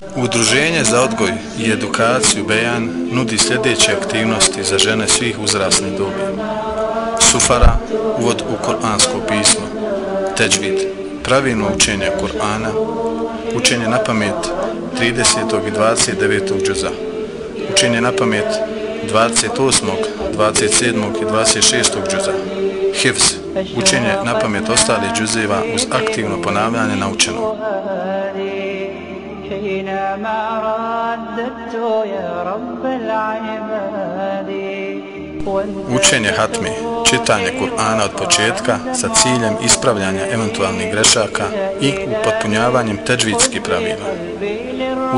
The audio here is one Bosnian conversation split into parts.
Udruženje za odgoj i edukaciju Bejan nudi sljedeće aktivnosti za žene svih uzrasnih dobi. Sufara, uvod u koransko pismo, teđvid, pravilno učenje Kur'ana, učenje na pamet 30. i 29. džuza, učenje na pamet 28. 27. i 26. džuza, hivz, učenje na pamet ostalih džuzeva uz aktivno ponavljanje naučenog. حينما رددت يا رب العباد Učenje hatmi, čitanje Kur'ana od početka sa ciljem ispravljanja eventualnih grešaka i upotpunjavanjem teđvitskih pravila.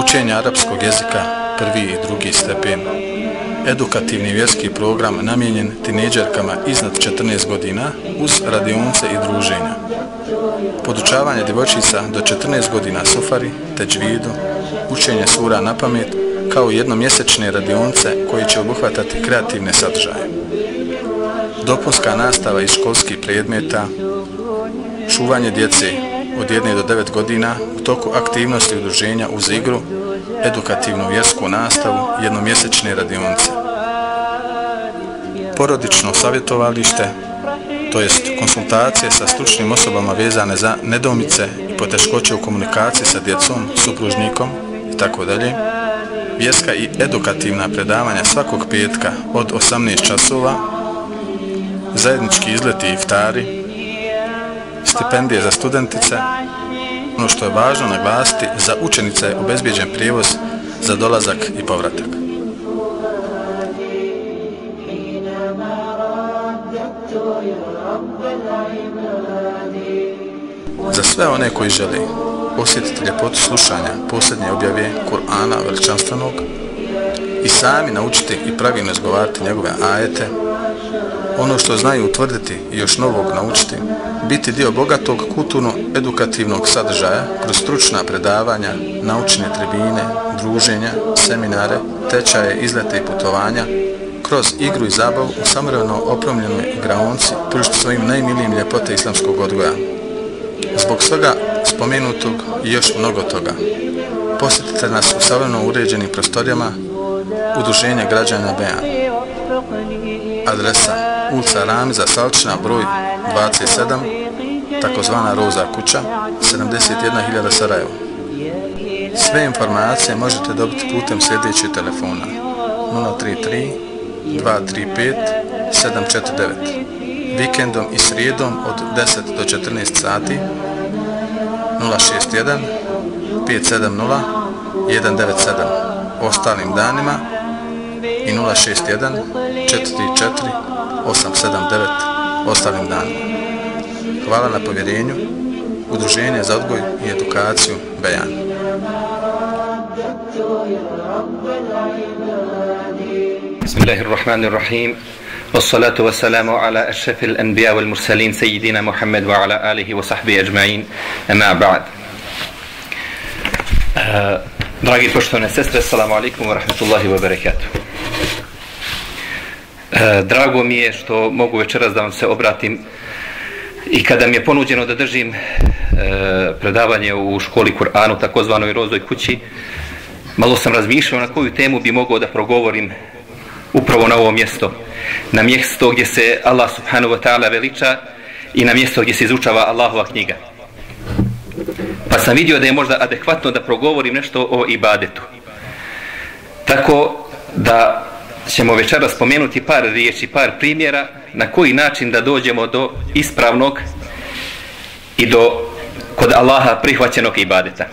Učenje arapskog jezika, prvi i drugi stepen. Edukativni vjerski program namijenjen tineđerkama iznad 14 godina uz radionce i druženja. Podučavanje djevojčica do 14 godina sufari, teđvidu, učenje sura na pamet, kao jednomjesečne radionce koji će obuhvatati kreativne sadržaje. Dopunska nastava iz školskih predmeta, čuvanje djece od 1 do 9 godina u toku aktivnosti udruženja uz igru, edukativnu vjersku nastavu, jednomjesečne radionce. Porodično savjetovalište, to jest konsultacije sa stručnim osobama vezane za nedomice i poteškoće u komunikaciji sa djecom, supružnikom tako dalje, vjerska i edukativna predavanja svakog petka od 18 časova, zajednički izleti i iftari, stipendije za studentice, ono što je važno naglasiti, za učenice je obezbjeđen prijevoz za dolazak i povratak. Za sve one koji žele osjetiti ljepotu slušanja posljednje objave Kur'ana veličanstvenog i sami naučiti i pravilno izgovarati njegove ajete, ono što znaju utvrditi i još novog naučiti, biti dio bogatog kulturno-edukativnog sadržaja kroz stručna predavanja, naučne tribine, druženja, seminare, tečaje, izlete i putovanja, kroz igru i zabavu u samoravno opromljenoj igraonci pružiti svojim najmilijim ljepote islamskog odgoja. Zbog svega spomenutog i još mnogo toga, posjetite nas u savremeno uređenim prostorijama Udruženja građana Bejan. Adresa ulica Ramiza Salčina, broj 27, takozvana Roza kuća, 71.000 Sarajevo. Sve informacije možete dobiti putem sljedećeg telefona 033 235 749 vikendom i srijedom od 10 do 14 sati 061 570 197 ostalim danima i 061 44 879 ostalim danima. Hvala na povjerenju Udruženje za odgoj i edukaciju Bejan. Bismillahirrahmanirrahim. والصلاة والسلام على أشرف الأنبياء والمرسلين سيدنا محمد وعلى آله وصحبه أجمعين أما بعد Dragi poštovane sestre, assalamu alaikum wa rahmatullahi wa barakatuh. Drago mi je što mogu večeras da vam se obratim i kada mi je ponuđeno da držim predavanje u školi Kur'anu, takozvanoj Rozoj kući, malo sam razmišljao na koju temu bi mogao da progovorim upravo na ovo mjesto. Na mjesto gdje se Allah subhanahu wa ta'ala veliča i na mjesto gdje se izučava Allahova knjiga. Pa sam vidio da je možda adekvatno da progovorim nešto o ibadetu. Tako da ćemo večera spomenuti par riječi, par primjera na koji način da dođemo do ispravnog i do kod Allaha prihvaćenog ibadeta.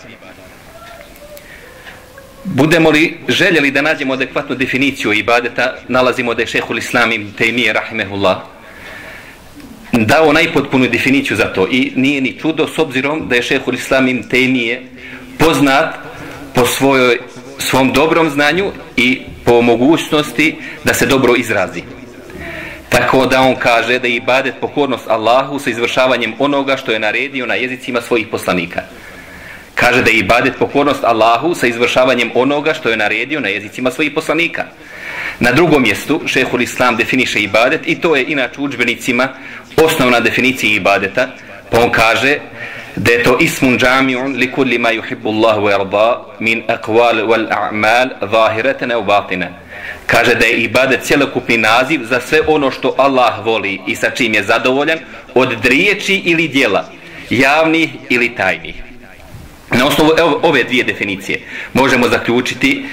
Budemo li željeli da nađemo adekvatnu definiciju ibadeta, nalazimo da je šehhul islam im tejmije rahimehullah dao najpotpunu definiciju za to i nije ni čudo s obzirom da je šehhul islam im tejmije poznat po svojoj, svom dobrom znanju i po mogućnosti da se dobro izrazi. Tako da on kaže da je ibadet pokornost Allahu sa izvršavanjem onoga što je naredio na jezicima svojih poslanika. Kaže da je ibadet pokornost Allahu sa izvršavanjem onoga što je naredio na jezicima svojih poslanika. Na drugom mjestu šehul islam definiše ibadet i to je inače učbenicima osnovna definicija ibadeta. Pa on kaže da je to ismun džamiun li kulli ma yuhibbu Allahu wa yarda min aqwal wal a'mal zahiratan aw batina kaže da je ibadet cjelokupni naziv za sve ono što Allah voli i sa čim je zadovoljan od riječi ili djela javnih ili tajnih na osnovu ove dvije definicije možemo zaključiti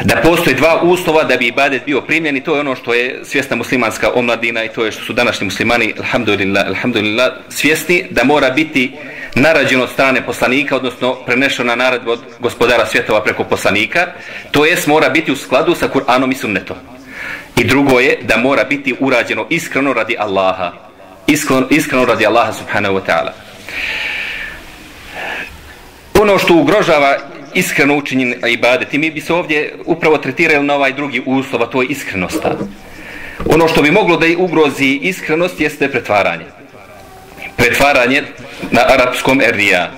da postoje dva uslova da bi ibadet bio primljen i to je ono što je svjesna muslimanska omladina i to je što su današnji muslimani alhamdulillah, alhamdulillah svjesni da mora biti narađen od strane poslanika odnosno prenešena na od gospodara svjetova preko poslanika to jest mora biti u skladu sa Kur'anom i sunnetom. I drugo je da mora biti urađeno iskreno radi Allaha iskreno, iskreno radi Allaha subhanahu wa ta'ala ono što ugrožava iskreno učinjen ibadet i mi bi se ovdje upravo tretirali na ovaj drugi uslov, a to je iskrenost. Ono što bi moglo da ugrozi iskrenost jeste pretvaranje. Pretvaranje na arapskom erija.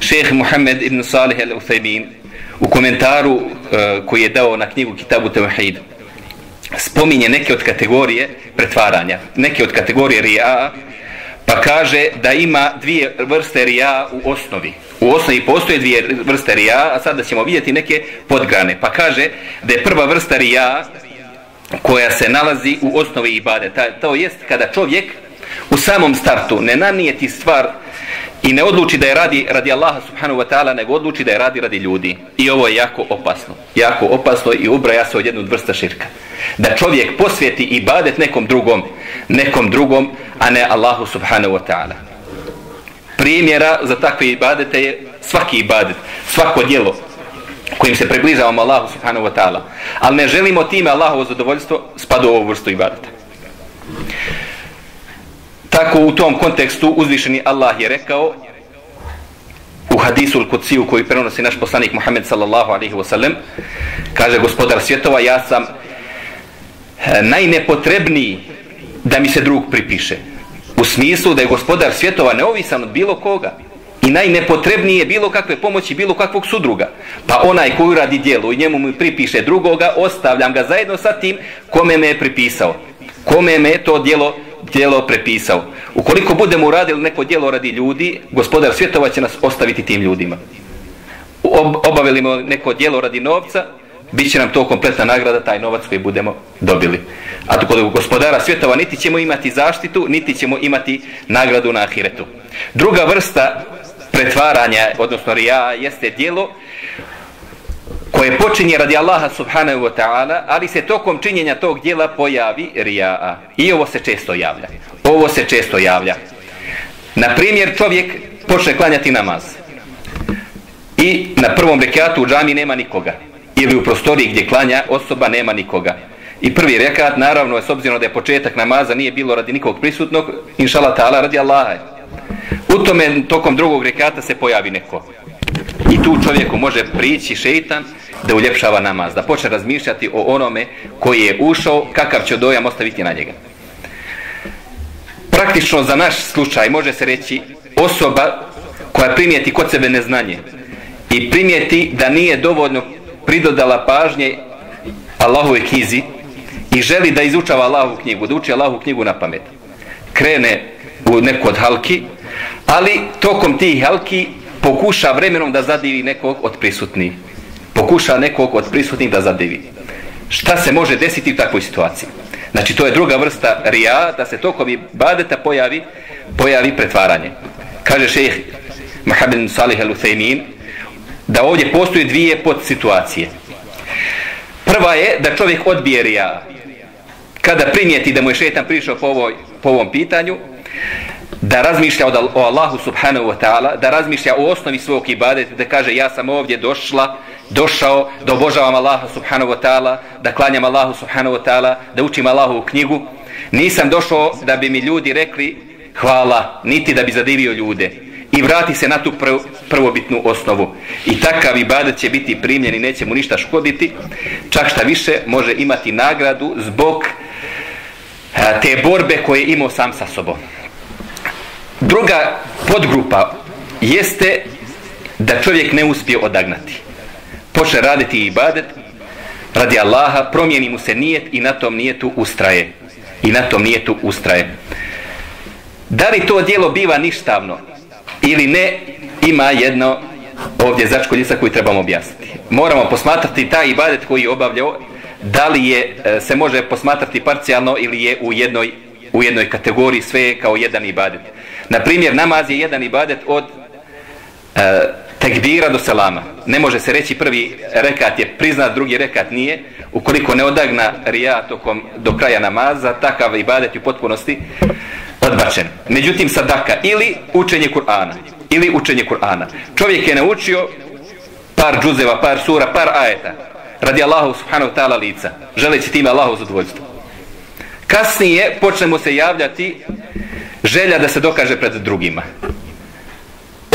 Šeh Muhammed ibn Salih al-Uthaymin u komentaru uh, koji je dao na knjigu Kitabu Tevahid spominje neke od kategorije pretvaranja, neke od kategorije rija, pa kaže da ima dvije vrste rija u osnovi. U osnovi postoje dvije vrste rija, a sada ćemo vidjeti neke podgrane. Pa kaže da je prva vrsta rija koja se nalazi u osnovi ibadeta. To jest kada čovjek u samom startu ne nanijeti stvar i ne odluči da je radi radi Allaha subhanahu wa ta'ala, nego odluči da je radi radi ljudi. I ovo je jako opasno. Jako opasno i ubraja se od jednu vrsta širka. Da čovjek posvjeti ibadet nekom drugom, nekom drugom, a ne Allahu subhanahu wa ta'ala. Primjera za takve ibadete je svaki ibadet, svako djelo kojim se približavamo Allahu subhanahu wa ta'ala. Ali ne želimo time Allahovo zadovoljstvo spadu u ovu vrstu ibadeta. Tako u tom kontekstu uzvišeni Allah je rekao u hadisu al-Kudsiju koji prenosi naš poslanik Muhammed sallallahu alaihi wa sallam kaže gospodar svjetova ja sam e, najnepotrebniji da mi se drug pripiše u smislu da je gospodar svjetova neovisan od bilo koga i najnepotrebniji je bilo kakve pomoći bilo kakvog sudruga pa onaj koji radi dijelo i njemu mi pripiše drugoga ostavljam ga zajedno sa tim kome me je pripisao kome me je to dijelo djelo prepisao. Ukoliko budemo uradili neko djelo radi ljudi, gospodar svjetova će nas ostaviti tim ljudima. Ob obavili neko djelo radi novca, bit će nam to kompletna nagrada, taj novac koji budemo dobili. A to kod gospodara svjetova niti ćemo imati zaštitu, niti ćemo imati nagradu na ahiretu. Druga vrsta pretvaranja, odnosno rija, jeste djelo koje počinje radi Allaha subhanahu wa ta'ala, ali se tokom činjenja tog dijela pojavi rija'a. I ovo se često javlja. Ovo se često javlja. Na primjer, čovjek počne klanjati namaz. I na prvom rekatu u džami nema nikoga. Ili u prostoriji gdje klanja osoba nema nikoga. I prvi rekat, naravno, je s obzirom da je početak namaza, nije bilo radi nikog prisutnog, inšala ta'ala, radi Allaha. U tome, tokom drugog rekata se pojavi neko. I tu čovjeku može prići šeitan da uljepšava namaz, da počne razmišljati o onome koji je ušao, kakav će dojam ostaviti na njega. Praktično za naš slučaj može se reći osoba koja primijeti kod sebe neznanje i primijeti da nije dovoljno pridodala pažnje Allahove knjizi i želi da izučava Allahovu knjigu, da uči Allahovu knjigu na pamet. Krene u neku od halki, ali tokom tih halki pokuša vremenom da zadivi nekog od prisutnih pokuša nekog od prisutnih da zadivi. Šta se može desiti u takvoj situaciji? Znači, to je druga vrsta rija, da se tokom badeta pojavi, pojavi pretvaranje. Kaže šejh Mohamed Salih al-Uthaymin da ovdje postoje dvije podsituacije. Prva je da čovjek odbije rija. Kada primijeti da mu je šetan prišao po, ovoj, po ovom pitanju, da razmišlja o Allahu subhanahu wa ta'ala, da razmišlja o osnovi svog ibadeta, da kaže ja sam ovdje došla došao da obožavam Allaha subhanahu wa ta'ala, da klanjam Allahu subhanahu wa ta'ala, da učim Allahu u knjigu. Nisam došao da bi mi ljudi rekli hvala, niti da bi zadivio ljude. I vrati se na tu prv, prvobitnu osnovu. I takav ibadet će biti primljen i neće mu ništa škoditi. Čak šta više može imati nagradu zbog te borbe koje imao sam sa sobom. Druga podgrupa jeste da čovjek ne uspije odagnati počne raditi ibadet radi Allaha, promijeni mu se nijet i na tom nijetu ustraje. I na tom nijetu ustraje. Da li to dijelo biva ništavno? Ili ne ima jedno ovdje začkoljica koju trebamo objasniti. Moramo posmatrati taj ibadet koji je obavljao da li je, e, se može posmatrati parcijalno ili je u jednoj, u jednoj kategoriji sve kao jedan ibadet. Na primjer, namaz je jedan ibadet od e, tekbira do selama. Ne može se reći prvi rekat je priznat, drugi rekat nije. Ukoliko ne odagna rija tokom do kraja namaza, takav ibadet u potpunosti odbačen. Međutim, sadaka ili učenje Kur'ana. Ili učenje Kur'ana. Čovjek je naučio par džuzeva, par sura, par ajeta. Radi Allahu subhanahu ta'ala lica. Želeći time Allahu zadovoljstvo. Kasnije počnemo se javljati želja da se dokaže pred drugima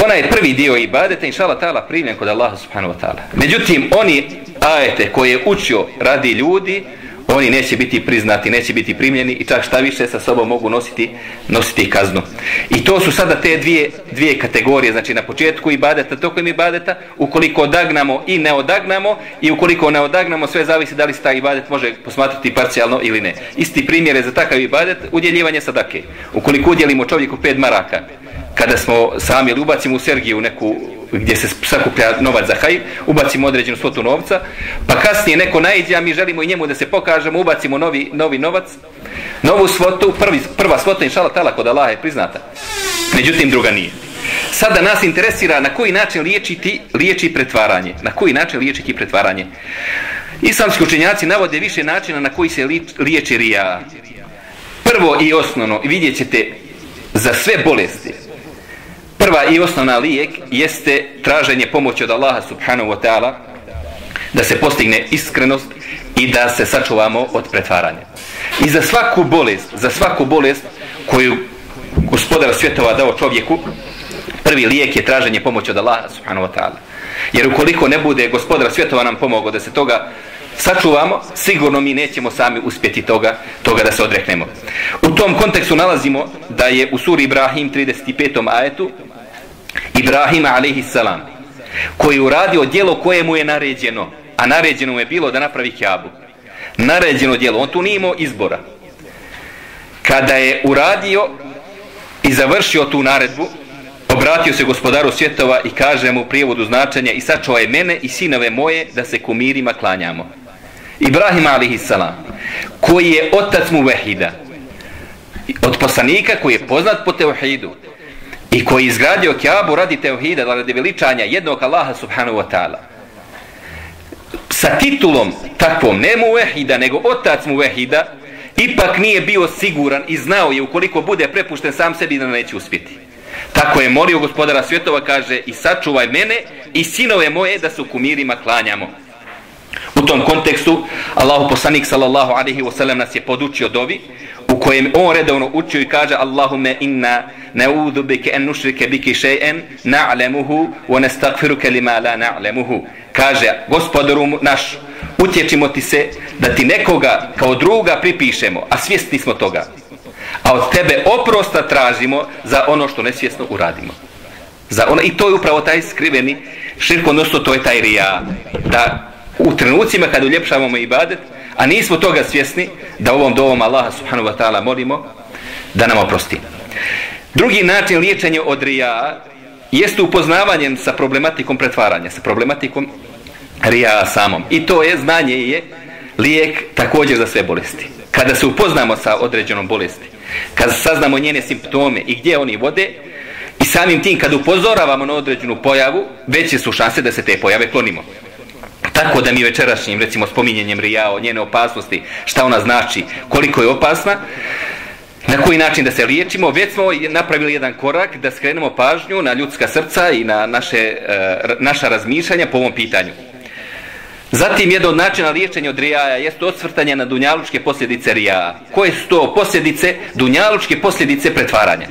ona je prvi dio ibadeta inša Allah ta'ala primljen kod Allaha subhanahu wa ta'ala. Međutim, oni ajete koje je učio radi ljudi, oni neće biti priznati, neće biti primljeni i čak šta više sa sobom mogu nositi nositi kaznu. I to su sada te dvije, dvije kategorije, znači na početku ibadeta, tokom ibadeta, ukoliko odagnamo i ne odagnamo i ukoliko ne odagnamo, sve zavisi da li se taj ibadet može posmatrati parcijalno ili ne. Isti primjer je za takav ibadet udjeljivanje sadake. Ukoliko udjelimo čovjeku pet maraka, kada smo sami ili ubacimo u Sergiju neku gdje se sakuplja novac za hajr, ubacimo određenu svotu novca, pa kasnije neko najđe, a mi želimo i njemu da se pokažemo, ubacimo novi, novi novac, novu svotu, prvi, prva svota inšala tala kod Allaha je priznata. Međutim, druga nije. Sada nas interesira na koji način liječiti, liječi pretvaranje. Na koji način liječiti pretvaranje. Islamski učenjaci navode više načina na koji se liječi rija. Prvo i osnovno, vidjet ćete za sve bolesti, prva i osnovna lijek jeste traženje pomoći od Allaha subhanahu wa ta'ala da se postigne iskrenost i da se sačuvamo od pretvaranja. I za svaku bolest, za svaku bolest koju gospodar svjetova dao čovjeku, prvi lijek je traženje pomoći od Allaha subhanahu wa ta'ala. Jer ukoliko ne bude gospodar svjetova nam pomogao da se toga sačuvamo, sigurno mi nećemo sami uspjeti toga, toga da se odreknemo. U tom kontekstu nalazimo da je u suri Ibrahim 35. ajetu Ibrahim a.s. koji koji uradio djelo koje mu je naređeno a naređeno mu je bilo da napravi kjabu naređeno djelo, on tu nije imao izbora kada je uradio i završio tu naredbu obratio se gospodaru svjetova i kaže mu u prijevodu značenja i sačuvaj mene i sinove moje da se kumirima klanjamo Ibrahim a.s. salam koji je otac mu vehida od poslanika koji je poznat po teohidu i koji je izgradio Kjabu radi teuhida, radi veličanja jednog Allaha subhanahu wa ta'ala. Sa titulom takvom, ne mu vehida, nego otac mu vehida, ipak nije bio siguran i znao je ukoliko bude prepušten sam sebi da neće uspjeti. Tako je molio gospodara svjetova, kaže, i sačuvaj mene i sinove moje da su kumirima klanjamo. U tom kontekstu, Allahu poslanik sallallahu alaihi wa sallam nas je podučio dovi, u kojem on redovno učio i kaže Allahume inna na'udhu bike en nušrike biki še'en na'lemuhu wa nestagfiruke lima la na'lemuhu. Kaže gospodaru naš utječimo ti se da ti nekoga kao druga pripišemo a svjesni smo toga. A od tebe oprosta tražimo za ono što nesvjesno uradimo. Za ono, i to je upravo taj skriveni širk odnosno to je taj rija da u trenucima kad uljepšavamo ibadet a nismo toga svjesni da ovom dovom Allaha subhanahu wa ta'ala molimo da nam oprosti. Drugi način liječenja od rija jeste upoznavanjem sa problematikom pretvaranja, sa problematikom rija samom. I to je, znanje je lijek također za sve bolesti. Kada se upoznamo sa određenom bolesti, kada saznamo njene simptome i gdje oni vode, i samim tim kada upozoravamo na određenu pojavu, veće su šanse da se te pojave klonimo. Tako da mi večerašnjim, recimo, spominjenjem rija o njene opasnosti, šta ona znači, koliko je opasna, na koji način da se liječimo, već smo napravili jedan korak da skrenemo pažnju na ljudska srca i na naše, eh, naša razmišljanja po ovom pitanju. Zatim, jedan od načina liječenja od rijaja jeste osvrtanje na dunjalučke posljedice rijaja. Koje su to posljedice, dunjalučke posljedice pretvaranja?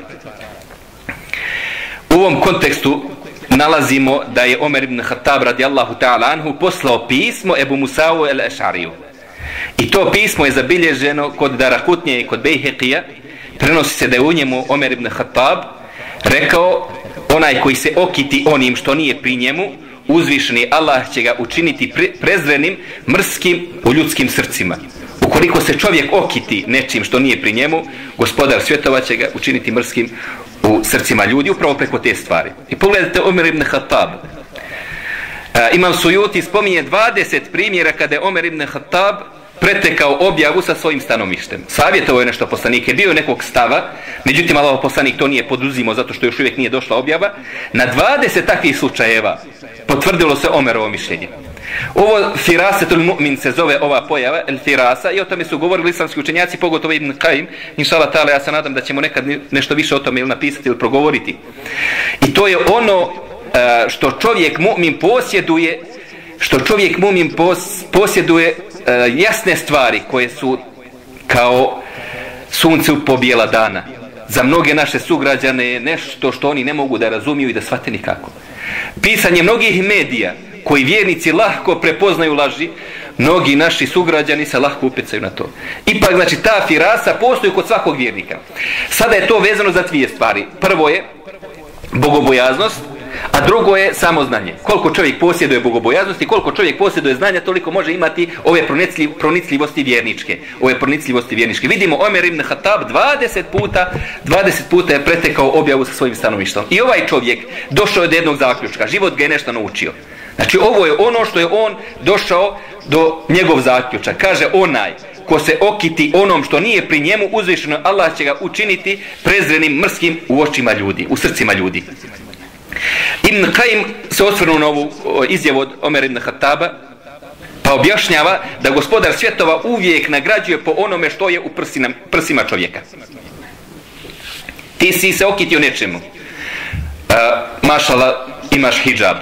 U ovom kontekstu nalazimo da je Omer ibn Khattab radijallahu ta'ala anhu poslao pismo Ebu Musa'u el Ešariju. I to pismo je zabilježeno kod Darakutnje i kod Bejhekija. Prenosi se da je u njemu Omer ibn Khattab rekao onaj koji se okiti onim što nije pri njemu, uzvišeni Allah će ga učiniti pre prezrenim, mrskim u ljudskim srcima. Ukoliko se čovjek okiti nečim što nije pri njemu, gospodar svjetova će ga učiniti mrskim u srcima ljudi upravo preko te stvari. I pogledajte Omer ibn Khattab. E, imam Sujuti spominje 20 primjera kada je Omer ibn Khattab pretekao objavu sa svojim stanovištem. Savjetovo je nešto poslanike, bio je nekog stava, međutim Allah poslanik to nije poduzimo zato što još uvijek nije došla objava. Na 20 takvih slučajeva potvrdilo se Omerovo mišljenje. Ovo firasetul mu'min se zove ova pojava, el firasa, i o tome su govorili islamski učenjaci, pogotovo Ibn Qaim, inšala tala, ja se nadam da ćemo nekad nešto više o tome ili napisati ili progovoriti. I to je ono e, što čovjek mu'min posjeduje, što čovjek mu'min posjeduje e, jasne stvari koje su kao sunce u pobijela dana. Za mnoge naše sugrađane je nešto što oni ne mogu da razumiju i da shvate nikako. Pisanje mnogih medija koji vjernici lahko prepoznaju laži, mnogi naši sugrađani se lahko upecaju na to. Ipak, znači, ta firasa postoji kod svakog vjernika. Sada je to vezano za dvije stvari. Prvo je bogobojaznost, a drugo je samo znanje. Koliko čovjek posjeduje bogobojaznosti, koliko čovjek posjeduje znanja, toliko može imati ove pronicljivosti vjerničke. Ove pronicljivosti vjerničke. Vidimo Omer ibn Hatab 20 puta, 20 puta je pretekao objavu sa svojim stanovištom. I ovaj čovjek došao je do jednog zaključka. Život ga je nešto naučio. Znači ovo je ono što je on došao do njegov zaključak. Kaže onaj ko se okiti onom što nije pri njemu uzvišeno, Allah će ga učiniti prezrenim, mrskim u očima ljudi, u srcima ljudi. Ibn Qaim se osvrnu na ovu izjavu od Omer ibn Khattaba, pa objašnjava da gospodar svjetova uvijek nagrađuje po onome što je u prsima, prsima čovjeka. Ti si se okitio nečemu. Uh, mašala, imaš hijab,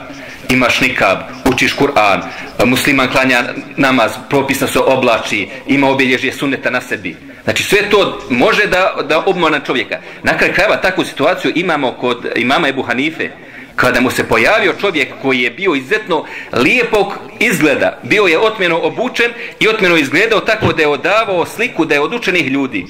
imaš nikab, učiš Kur'an, musliman klanja namaz, propisno se oblači, ima obilježje suneta na sebi. Znači sve to može da, da obmana čovjeka. Na kraju krajeva takvu situaciju imamo kod imama Ebu Hanife, kada mu se pojavio čovjek koji je bio izuzetno lijepog izgleda, bio je otmjeno obučen i otmjeno izgledao tako da je odavao sliku da je od učenih ljudi.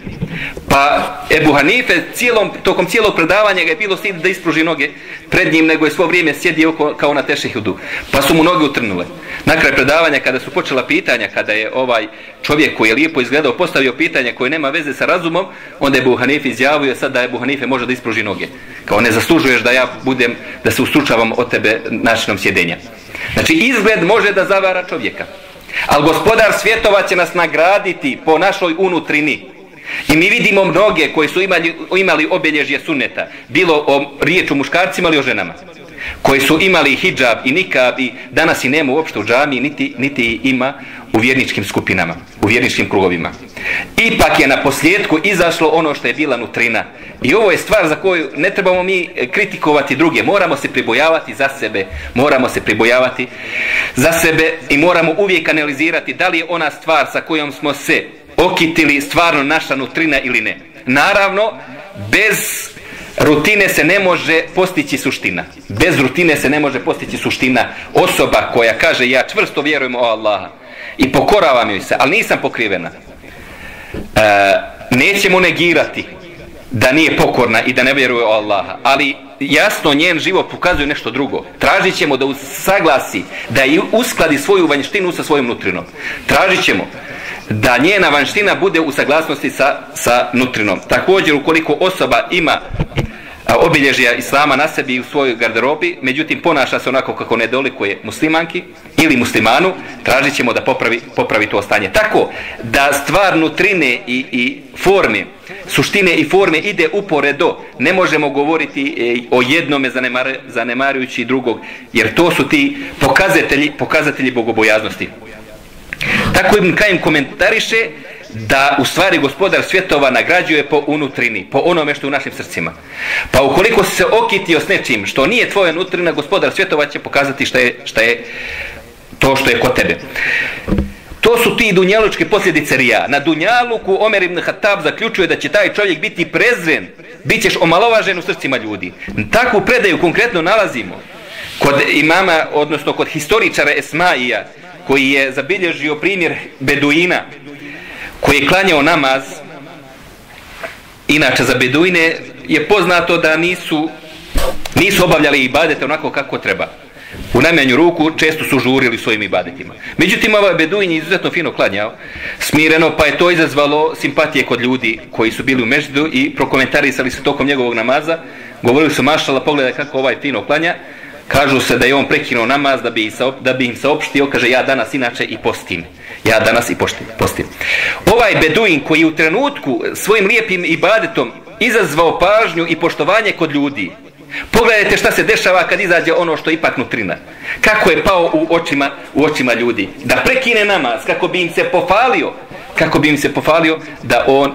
Pa Ebu Hanife cijelom, tokom cijelog predavanja ga je bilo stid da ispruži noge pred njim, nego je svo vrijeme sjedio kao na tešehudu. Pa su mu noge utrnule. Na kraj predavanja, kada su počela pitanja, kada je ovaj čovjek koji je lijepo izgledao postavio pitanje koje nema veze sa razumom, onda je Ebu Hanife izjavio sad da Ebu Hanife može da ispruži noge. Kao ne zaslužuješ da ja budem, da se ustručavam od tebe načinom sjedenja. Znači, izgled može da zavara čovjeka. Ali gospodar svjetova će nas nagraditi po našoj unutrini. I mi vidimo mnoge koji su imali, imali obilježje suneta, bilo o riječu muškarcima ili o ženama, koji su imali hijab i nikab i danas i nema uopšte u džami, niti, niti ima u vjerničkim skupinama, u vjerničkim krugovima. Ipak je na posljedku izašlo ono što je bila nutrina. I ovo je stvar za koju ne trebamo mi kritikovati druge. Moramo se pribojavati za sebe. Moramo se pribojavati za sebe i moramo uvijek analizirati da li je ona stvar sa kojom smo se okitili stvarno naša nutrina ili ne. Naravno, bez rutine se ne može postići suština. Bez rutine se ne može postići suština. Osoba koja kaže ja čvrsto vjerujem o Allaha i pokoravam joj se, ali nisam pokrivena. E, nećemo negirati da nije pokorna i da ne vjeruje o Allaha, ali jasno njen život pokazuje nešto drugo. Tražit ćemo da saglasi, da uskladi svoju vanjštinu sa svojom nutrinom. Tražit ćemo da njena vanština bude u saglasnosti sa, sa nutrinom. Također, ukoliko osoba ima obilježja islama na sebi u svojoj garderobi, međutim ponaša se onako kako ne dolikuje muslimanki ili muslimanu, tražit ćemo da popravi, popravi to stanje. Tako da stvar nutrine i, i forme, suštine i forme ide uporedo, ne možemo govoriti e, o jednome zanemar, zanemarujući drugog, jer to su ti pokazatelji, pokazatelji bogobojaznosti. Tako Ibn Kajim komentariše da u stvari gospodar svjetova nagrađuje po unutrini, po onome što je u našim srcima. Pa ukoliko si se okitio s nečim što nije tvoja unutrina, gospodar svjetova će pokazati šta je, šta je to što je kod tebe. To su ti dunjalučke posljedice rija. Na dunjaluku Omer ibn Hatab zaključuje da će taj čovjek biti prezren, bit ćeš omalovažen u srcima ljudi. Takvu predaju konkretno nalazimo kod imama, odnosno kod historičara Esmaija, koji je zabilježio primjer Beduina, koji je klanjao namaz, inače za Beduine je poznato da nisu nisu obavljali ibadete onako kako treba. u najmanju ruku često su žurili svojim ibadetima. Međutim, ovaj Beduin je izuzetno fino klanjao, smireno, pa je to izazvalo simpatije kod ljudi koji su bili u meždu i prokomentarisali su tokom njegovog namaza. Govorili su, mašala, pogledaj kako ovaj fino klanja. Kažu se da je on prekinuo namaz da bi, da bi im saopštio, kaže ja danas inače i postim. Ja danas i postim. postim. Ovaj Beduin koji u trenutku svojim lijepim ibadetom izazvao pažnju i poštovanje kod ljudi, Pogledajte šta se dešava kad izađe ono što ipak nutrina. Kako je pao u očima, u očima ljudi. Da prekine namaz, kako bi im se pofalio, kako bi im se pofalio da on,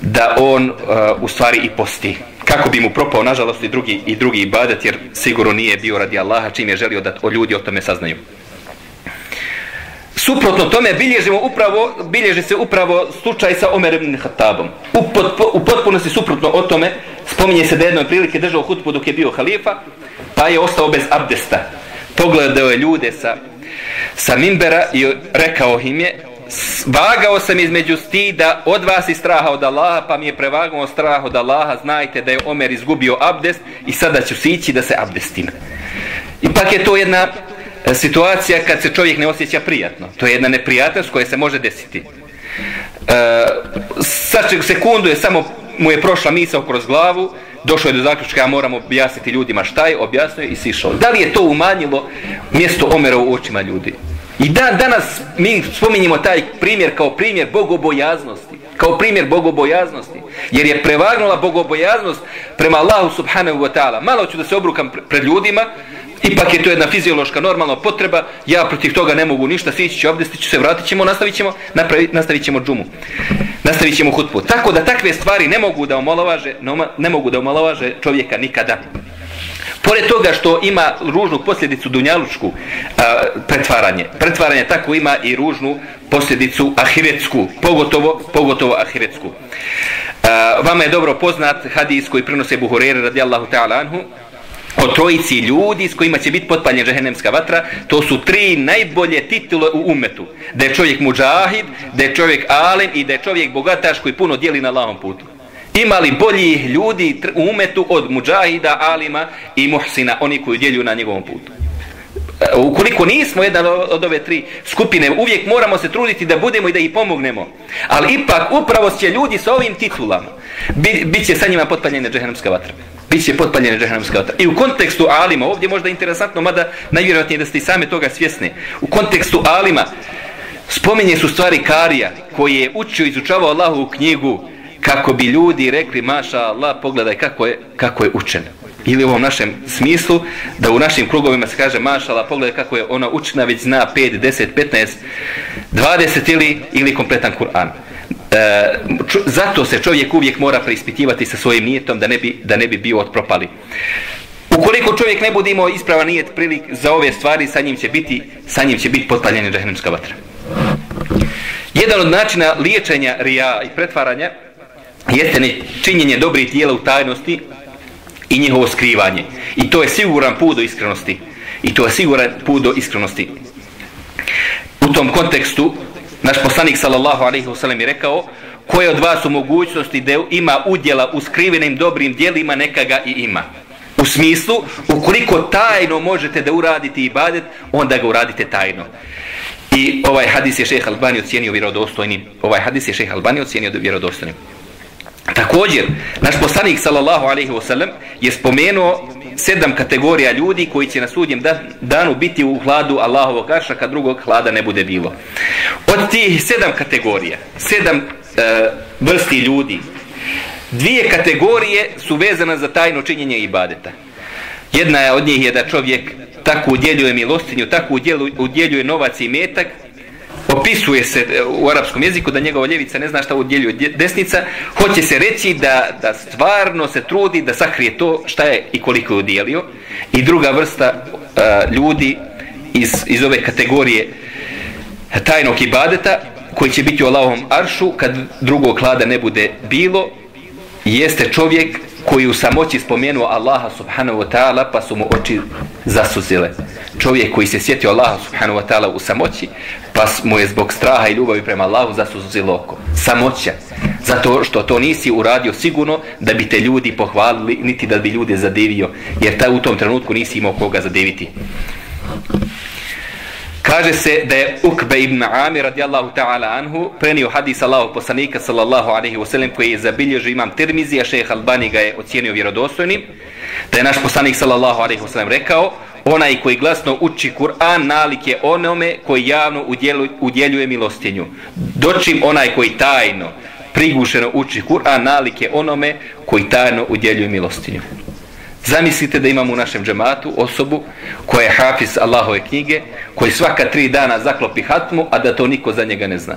da on uh, u stvari i posti. Kako bi mu propao, nažalost, i drugi, i drugi ibadet, jer sigurno nije bio radi Allaha čim je želio da o ljudi o tome saznaju. Suprotno tome bilježimo upravo, bilježi se upravo slučaj sa Omer ibn Hattabom. U, potpo, u potpunosti suprotno o tome spominje se da jednoj prilike držao hutbu dok je bio halifa, pa je ostao bez abdesta. Pogledao je ljude sa, sa Mimbera i rekao im je, vagao sam između stida od vas i straha od Allaha, pa mi je prevagao strah od Allaha, znajte da je Omer izgubio abdest i sada ću sići da se abdestim. Ipak je to jedna e, situacija kad se čovjek ne osjeća prijatno. To je jedna neprijatnost koja se može desiti. E, sad sekundu je samo mu je prošla misao kroz glavu, došao je do zaključka, ja moram objasniti ljudima šta je, objasnio i sišao. Da li je to umanjilo mjesto Omera u očima ljudi? I dan, danas mi spominjemo taj primjer kao primjer bogobojaznosti. Kao primjer bogobojaznosti. Jer je prevagnula bogobojaznost prema Allahu subhanahu wa ta'ala. Malo ću da se obrukam pred ljudima, ipak je to jedna fiziološka normalna potreba, ja protiv toga ne mogu ništa, sići ću, ovdje, stiću se, vratit ćemo, nastavit ćemo, napravi, nastavit ćemo džumu. Nastavit ćemo hutbu. Tako da takve stvari ne mogu da omalovaže, ne mogu da omalovaže čovjeka nikada. Pored toga što ima ružnu posljedicu dunjalučku a, pretvaranje, pretvaranje tako ima i ružnu posljedicu ahiretsku, pogotovo, pogotovo ahiretsku. A, vama je dobro poznat hadis koji prinose Buhurere radijallahu ta'ala anhu, o trojici ljudi s kojima će biti potpaljen žehenemska vatra, to su tri najbolje titule u umetu. Da je čovjek muđahid, da je čovjek alim i da je čovjek bogataš koji puno dijeli na lavom putu. Imali bolji ljudi u umetu od muđahida, alima i muhsina, oni koji djelju na njegovom putu. E, ukoliko nismo jedan od ove tri skupine, uvijek moramo se truditi da budemo i da ih pomognemo. Ali ipak, upravo će ljudi sa ovim titulama, bit će sa njima potpaljene džehennemska vatra Biće potpaljene džahnemska vatra. I u kontekstu alima, ovdje možda interesantno, mada najvjerojatnije da ste i same toga svjesni, u kontekstu alima spominje su stvari Karija, koji je učio, izučavao Allahu u knjigu, kako bi ljudi rekli, maša Allah, pogledaj kako je, kako je učen. Ili u ovom našem smislu, da u našim krugovima se kaže, maša Allah, pogledaj kako je ona učena, već zna 5, 10, 15, 20 ili, ili kompletan Kur'an. E, zato se čovjek uvijek mora preispitivati sa svojim nijetom da ne bi, da ne bi bio otpropali. Ukoliko čovjek ne bude imao ispravan nijet prilik za ove stvari, sa njim će biti, sa njim će biti potpaljena džehennemska vatra. Jedan od načina liječenja rija i pretvaranja jeste ne činjenje dobrih tijela u tajnosti i njihovo skrivanje. I to je siguran put do iskrenosti. I to je siguran put do iskrenosti. U tom kontekstu Naš poslanik sallallahu alejhi ve sellem je rekao ko je od vas u mogućnosti da ima udjela u skrivenim dobrim djelima, neka ga i ima. U smislu, ukoliko tajno možete da uradite ibadet, onda ga uradite tajno. I ovaj hadis je šejh Albani ocjenio vjerodostojnim. Ovaj hadis je šejh Albani ocjenio vjerodostojnim. Također, naš poslanik sallallahu alejhi ve sellem je spomenuo sedam kategorija ljudi koji će na sudnjem danu biti u hladu Allahovog arša kad drugog hlada ne bude bilo. Od tih sedam kategorija, sedam e, vrsti ljudi, dvije kategorije su vezane za tajno činjenje ibadeta. Jedna je od njih je da čovjek tako udjeljuje milostinju, tako udjeljuje novac i metak, opisuje se e, u arapskom jeziku da njegova ljevica ne zna šta udjeljuje desnica, hoće se reći da, da stvarno se trudi da sakrije to šta je i koliko je udjelio. I druga vrsta uh, ljudi iz, iz ove kategorije tajnog ibadeta koji će biti u Allahovom aršu kad drugog hlada ne bude bilo jeste čovjek koji u samoći spomenuo Allaha subhanahu wa ta'ala pa su mu oči zasuzile. Čovjek koji se sjetio Allaha subhanahu wa ta'ala u samoći pa mu je zbog straha i ljubavi prema Allahu zasuzilo oko. Samoća. Zato što to nisi uradio sigurno da bi te ljudi pohvalili niti da bi ljude zadivio jer ta u tom trenutku nisi imao koga zadiviti. Kaže se da je Ukbe ibn Amir radijallahu ta'ala anhu prenio hadis Allahu poslanika sallallahu alaihi wasallam koji je zabilježio imam Tirmizi, a šeheh Albani ga je ocijenio vjerodostojnim, da je naš poslanik sallallahu alaihi wasallam rekao onaj koji glasno uči Kur'an nalik je onome koji javno udjelu, udjeljuje milostinju. Dočim onaj koji tajno, prigušeno uči Kur'an nalik je onome koji tajno udjeljuje milostinju. Zamislite da imamo u našem džematu osobu koja je hafiz Allahove knjige, koji svaka tri dana zaklopi hatmu, a da to niko za njega ne zna.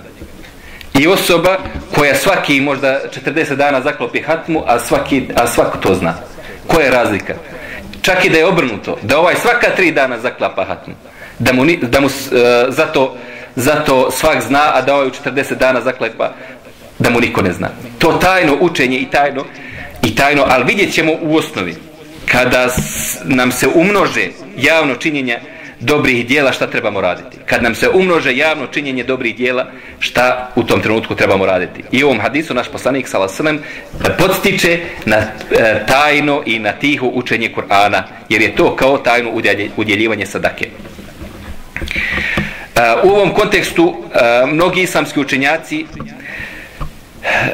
I osoba koja svaki možda 40 dana zaklopi hatmu, a, svaki, a svako to zna. Koja je razlika? Čak i da je obrnuto, da ovaj svaka tri dana zaklapa hatmu, da mu, da mu e, zato, zato svak zna, a da ovaj u 40 dana zaklepa, da mu niko ne zna. To tajno učenje i tajno, i tajno, ali vidjet ćemo u osnovi, kada nam se umnože javno činjenje dobrih dijela, šta trebamo raditi? Kad nam se umnože javno činjenje dobrih dijela, šta u tom trenutku trebamo raditi? I u ovom hadisu naš poslanik Salasalem podstiče na e, tajno i na tiho učenje Kur'ana, jer je to kao tajno udjeljivanje sadake. E, u ovom kontekstu e, mnogi islamski učenjaci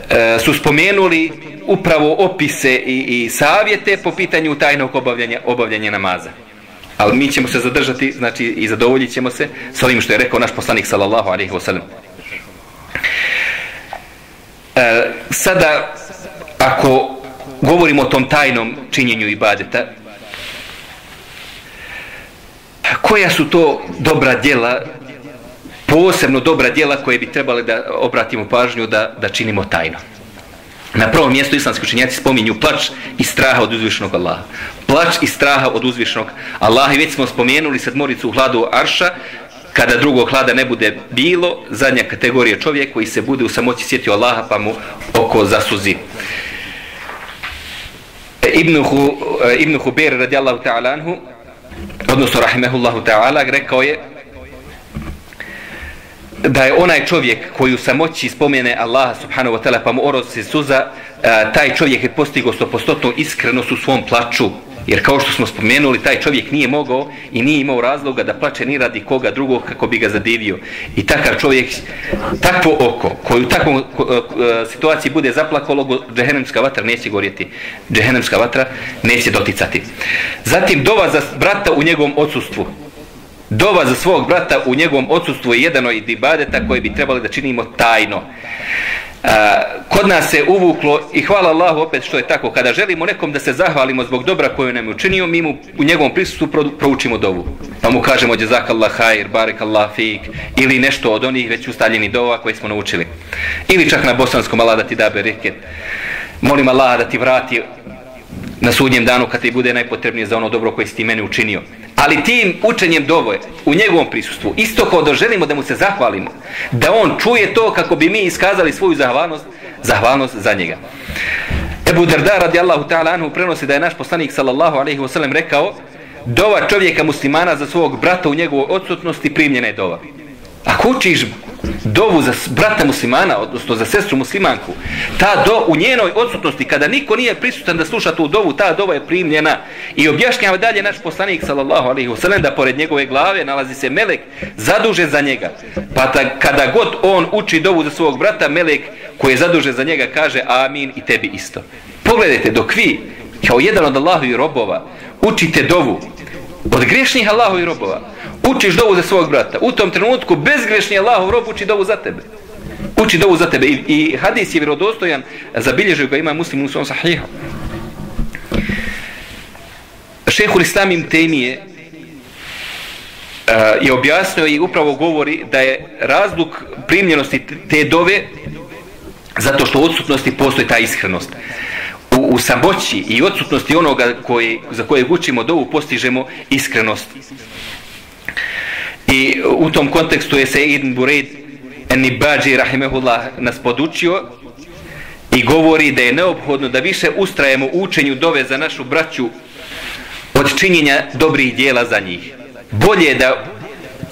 Eh, su spomenuli upravo opise i, i savjete po pitanju tajnog obavljanja, obavljanja namaza. Ali mi ćemo se zadržati, znači i zadovoljit ćemo se s ovim što je rekao naš poslanik sallallahu alaihi wasallam. E, sada, ako govorimo o tom tajnom činjenju ibadeta, koja su to dobra djela, posebno dobra djela koje bi trebali da obratimo pažnju da, da činimo tajno? Na prvom mjestu islamski učenjaci spominju plač i straha od uzvišenog Allaha. Plač i straha od uzvišenog Allaha. I već smo spomenuli sedmoricu u hladu Arša, kada drugog hlada ne bude bilo, zadnja kategorija čovjek koji se bude u samoći sjetio Allaha pa mu oko zasuzi. Ibn, Hu, eh, Ibn Huber radijallahu ta'ala anhu, odnosno rahimehullahu ta'ala, rekao je da je onaj čovjek koji u samoći spomene Allaha subhanahu wa ta'ala pa mu orosi suza, taj čovjek je postigao 100% iskrenost u svom plaču. Jer kao što smo spomenuli, taj čovjek nije mogao i nije imao razloga da plače ni radi koga drugog kako bi ga zadivio. I takav čovjek, takvo oko, koji u takvom e, e, situaciji bude zaplakalo, džehennemska vatra neće gorjeti. Džehennemska vatra neće doticati. Zatim dova za brata u njegovom odsustvu dova za svog brata u njegovom odsustvu je jedan od ibadeta koje bi trebali da činimo tajno. A, kod nas se uvuklo i hvala Allahu opet što je tako kada želimo nekom da se zahvalimo zbog dobra koju nam je učinio mi mu u njegovom prisustvu proučimo dovu pa mu kažemo jazakallah khair barakallah fik ili nešto od onih već ustaljeni dova koje smo naučili ili čak na bosanskom Allah da ti da bereket molim Allah da ti vrati na sudnjem danu kad ti bude najpotrebnije za ono dobro koje si ti meni učinio. Ali tim učenjem dovoje u njegovom prisustvu, isto kao da želimo da mu se zahvalimo, da on čuje to kako bi mi iskazali svoju zahvalnost, zahvalnost za njega. Ebu Darda radijallahu ta'ala anhu prenosi da je naš poslanik sallallahu alaihi wasallam rekao dova čovjeka muslimana za svog brata u njegovoj odsutnosti primljena je dova. Ako učiš dovu za brata muslimana, odnosno za sestru muslimanku, ta do u njenoj odsutnosti, kada niko nije prisutan da sluša tu dovu, ta dova je primljena. I objašnjava dalje naš poslanik, sallallahu alaihi wasallam, da pored njegove glave nalazi se melek zadužen za njega. Pa ta, kada god on uči dovu za svog brata, melek koji je zadužen za njega kaže amin i tebi isto. Pogledajte, dok vi, kao jedan od Allahovi robova, učite dovu od grešnih Allahovi robova, učiš dovu za svog brata. U tom trenutku bezgrešni Allahov rob uči dovu za tebe. Uči dovu za tebe. I, i hadis je vjerodostojan, zabilježio ga ima muslim u svom sahihu. Šehul Islam im temije uh, eh, je objasnio i upravo govori da je razlog primljenosti te dove zato što u odsutnosti postoji ta iskrenost. U, u samoći i odsutnosti onoga koji, za kojeg učimo dovu postižemo iskrenost. I u tom kontekstu je se Ibn Bureid Enibađi Rahimehullah nas podučio i govori da je neophodno da više ustrajemo u učenju dove za našu braću od činjenja dobrih dijela za njih. Bolje je da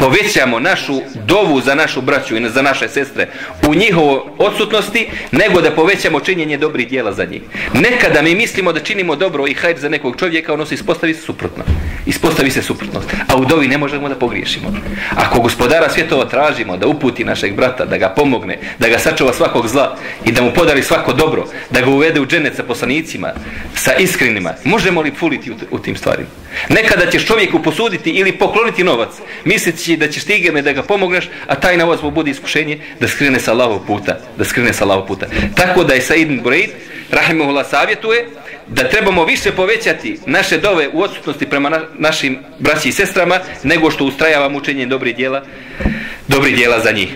povećamo našu dovu za našu braću i za naše sestre u njihovoj odsutnosti, nego da povećamo činjenje dobrih dijela za njih. Nekada mi mislimo da činimo dobro i hajr za nekog čovjeka, ono se ispostavi se suprotno. Ispostavi se suprotnost. A u dovi ne možemo da pogriješimo. Ako gospodara svjetova tražimo da uputi našeg brata, da ga pomogne, da ga sačuva svakog zla i da mu podari svako dobro, da ga uvede u dženet sa poslanicima, sa iskrenima, možemo li fuliti u, u tim stvarima? Nekada ćeš čovjeku posuditi ili pokloniti novac, misleći da ćeš stigeme da ga pomogneš, a taj novac mu bude iskušenje da skrene sa Allahov puta, da skrene sa Allahov puta. Tako da je Said ibn Buraid rahimehullah savjetuje da trebamo više povećati naše dove u odsutnosti prema na, našim braći i sestrama nego što ustrajavamo učenje dobrih djela, dobrih djela za njih.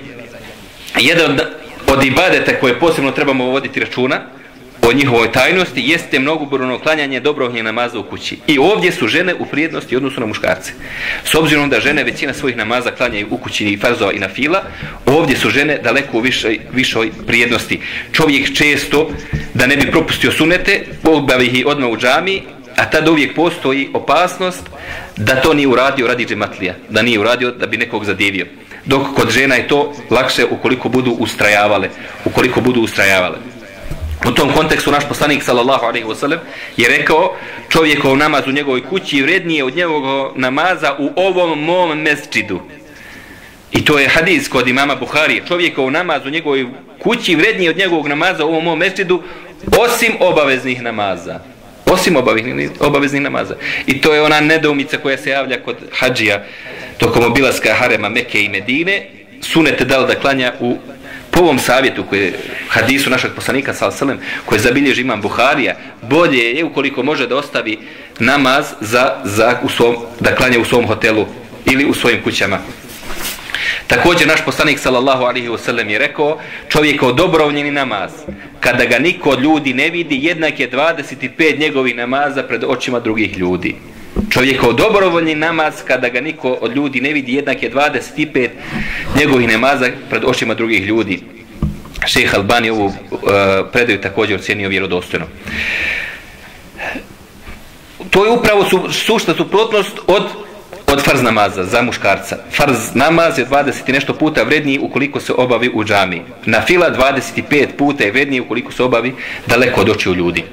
Jedan od, od ibadeta koje posebno trebamo voditi računa o njihovoj tajnosti jeste mnogobrojno klanjanje dobrohnje namaza u kući. I ovdje su žene u prijednosti odnosu na muškarce. S obzirom da žene većina svojih namaza klanjaju u kući i farzova i na fila, ovdje su žene daleko u višoj, višoj prijednosti. Čovjek često, da ne bi propustio sunete, obavi ih odmah u džami, a tada uvijek postoji opasnost da to nije uradio radi džematlija, da nije uradio da bi nekog zadivio. Dok kod žena je to lakše ukoliko budu ustrajavale, ukoliko budu ustrajavale. U tom kontekstu naš poslanik sallallahu alejhi ve sellem je rekao čovjekov namaz u njegovoj kući vrednije od njegovog namaza u ovom mom mesdžidu. I to je hadis kod imama Buharije. Čovjekov namaz u njegovoj kući vrednije od njegovog namaza u ovom mom mesdžidu osim obaveznih namaza. Osim obaveznih, obaveznih namaza. I to je ona nedoumica koja se javlja kod hađija tokom obilaska Harema Mekke i Medine. Sunete dal da klanja u po ovom savjetu koji je hadisu našeg poslanika sallallahu koji zabilježi imam Buharija bolje je ukoliko može da ostavi namaz za, za u svom, da klanja u svom hotelu ili u svojim kućama. Također naš poslanik sallallahu alaihi wasallam je rekao čovjekov dobrovnjeni namaz. Kada ga niko od ljudi ne vidi jednak je 25 njegovih namaza pred očima drugih ljudi čovjekov dobrovoljni namaz kada ga niko od ljudi ne vidi jednak je 25 njegovih namaza pred očima drugih ljudi šeha Albani ovu uh, predaju također ocjenio vjerodostojno to je upravo su, sušta suprotnost od od farz namaza za muškarca. Farz namaz je 20 i nešto puta vredniji ukoliko se obavi u džami. Na fila 25 puta je vredniji ukoliko se obavi daleko od očiju ljudi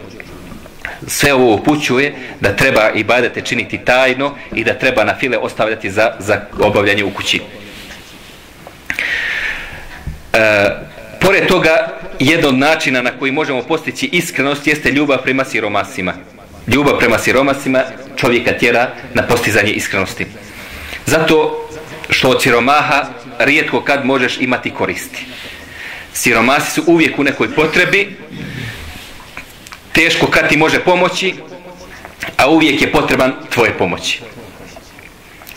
sve ovo upućuje da treba ibadete činiti tajno i da treba na file ostavljati za, za obavljanje u kući. E, pored toga, jedan od načina na koji možemo postići iskrenost jeste ljubav prema siromasima. Ljubav prema siromasima čovjeka tjera na postizanje iskrenosti. Zato što od siromaha rijetko kad možeš imati koristi. Siromasi su uvijek u nekoj potrebi, teško kad ti može pomoći, a uvijek je potreban tvoje pomoći.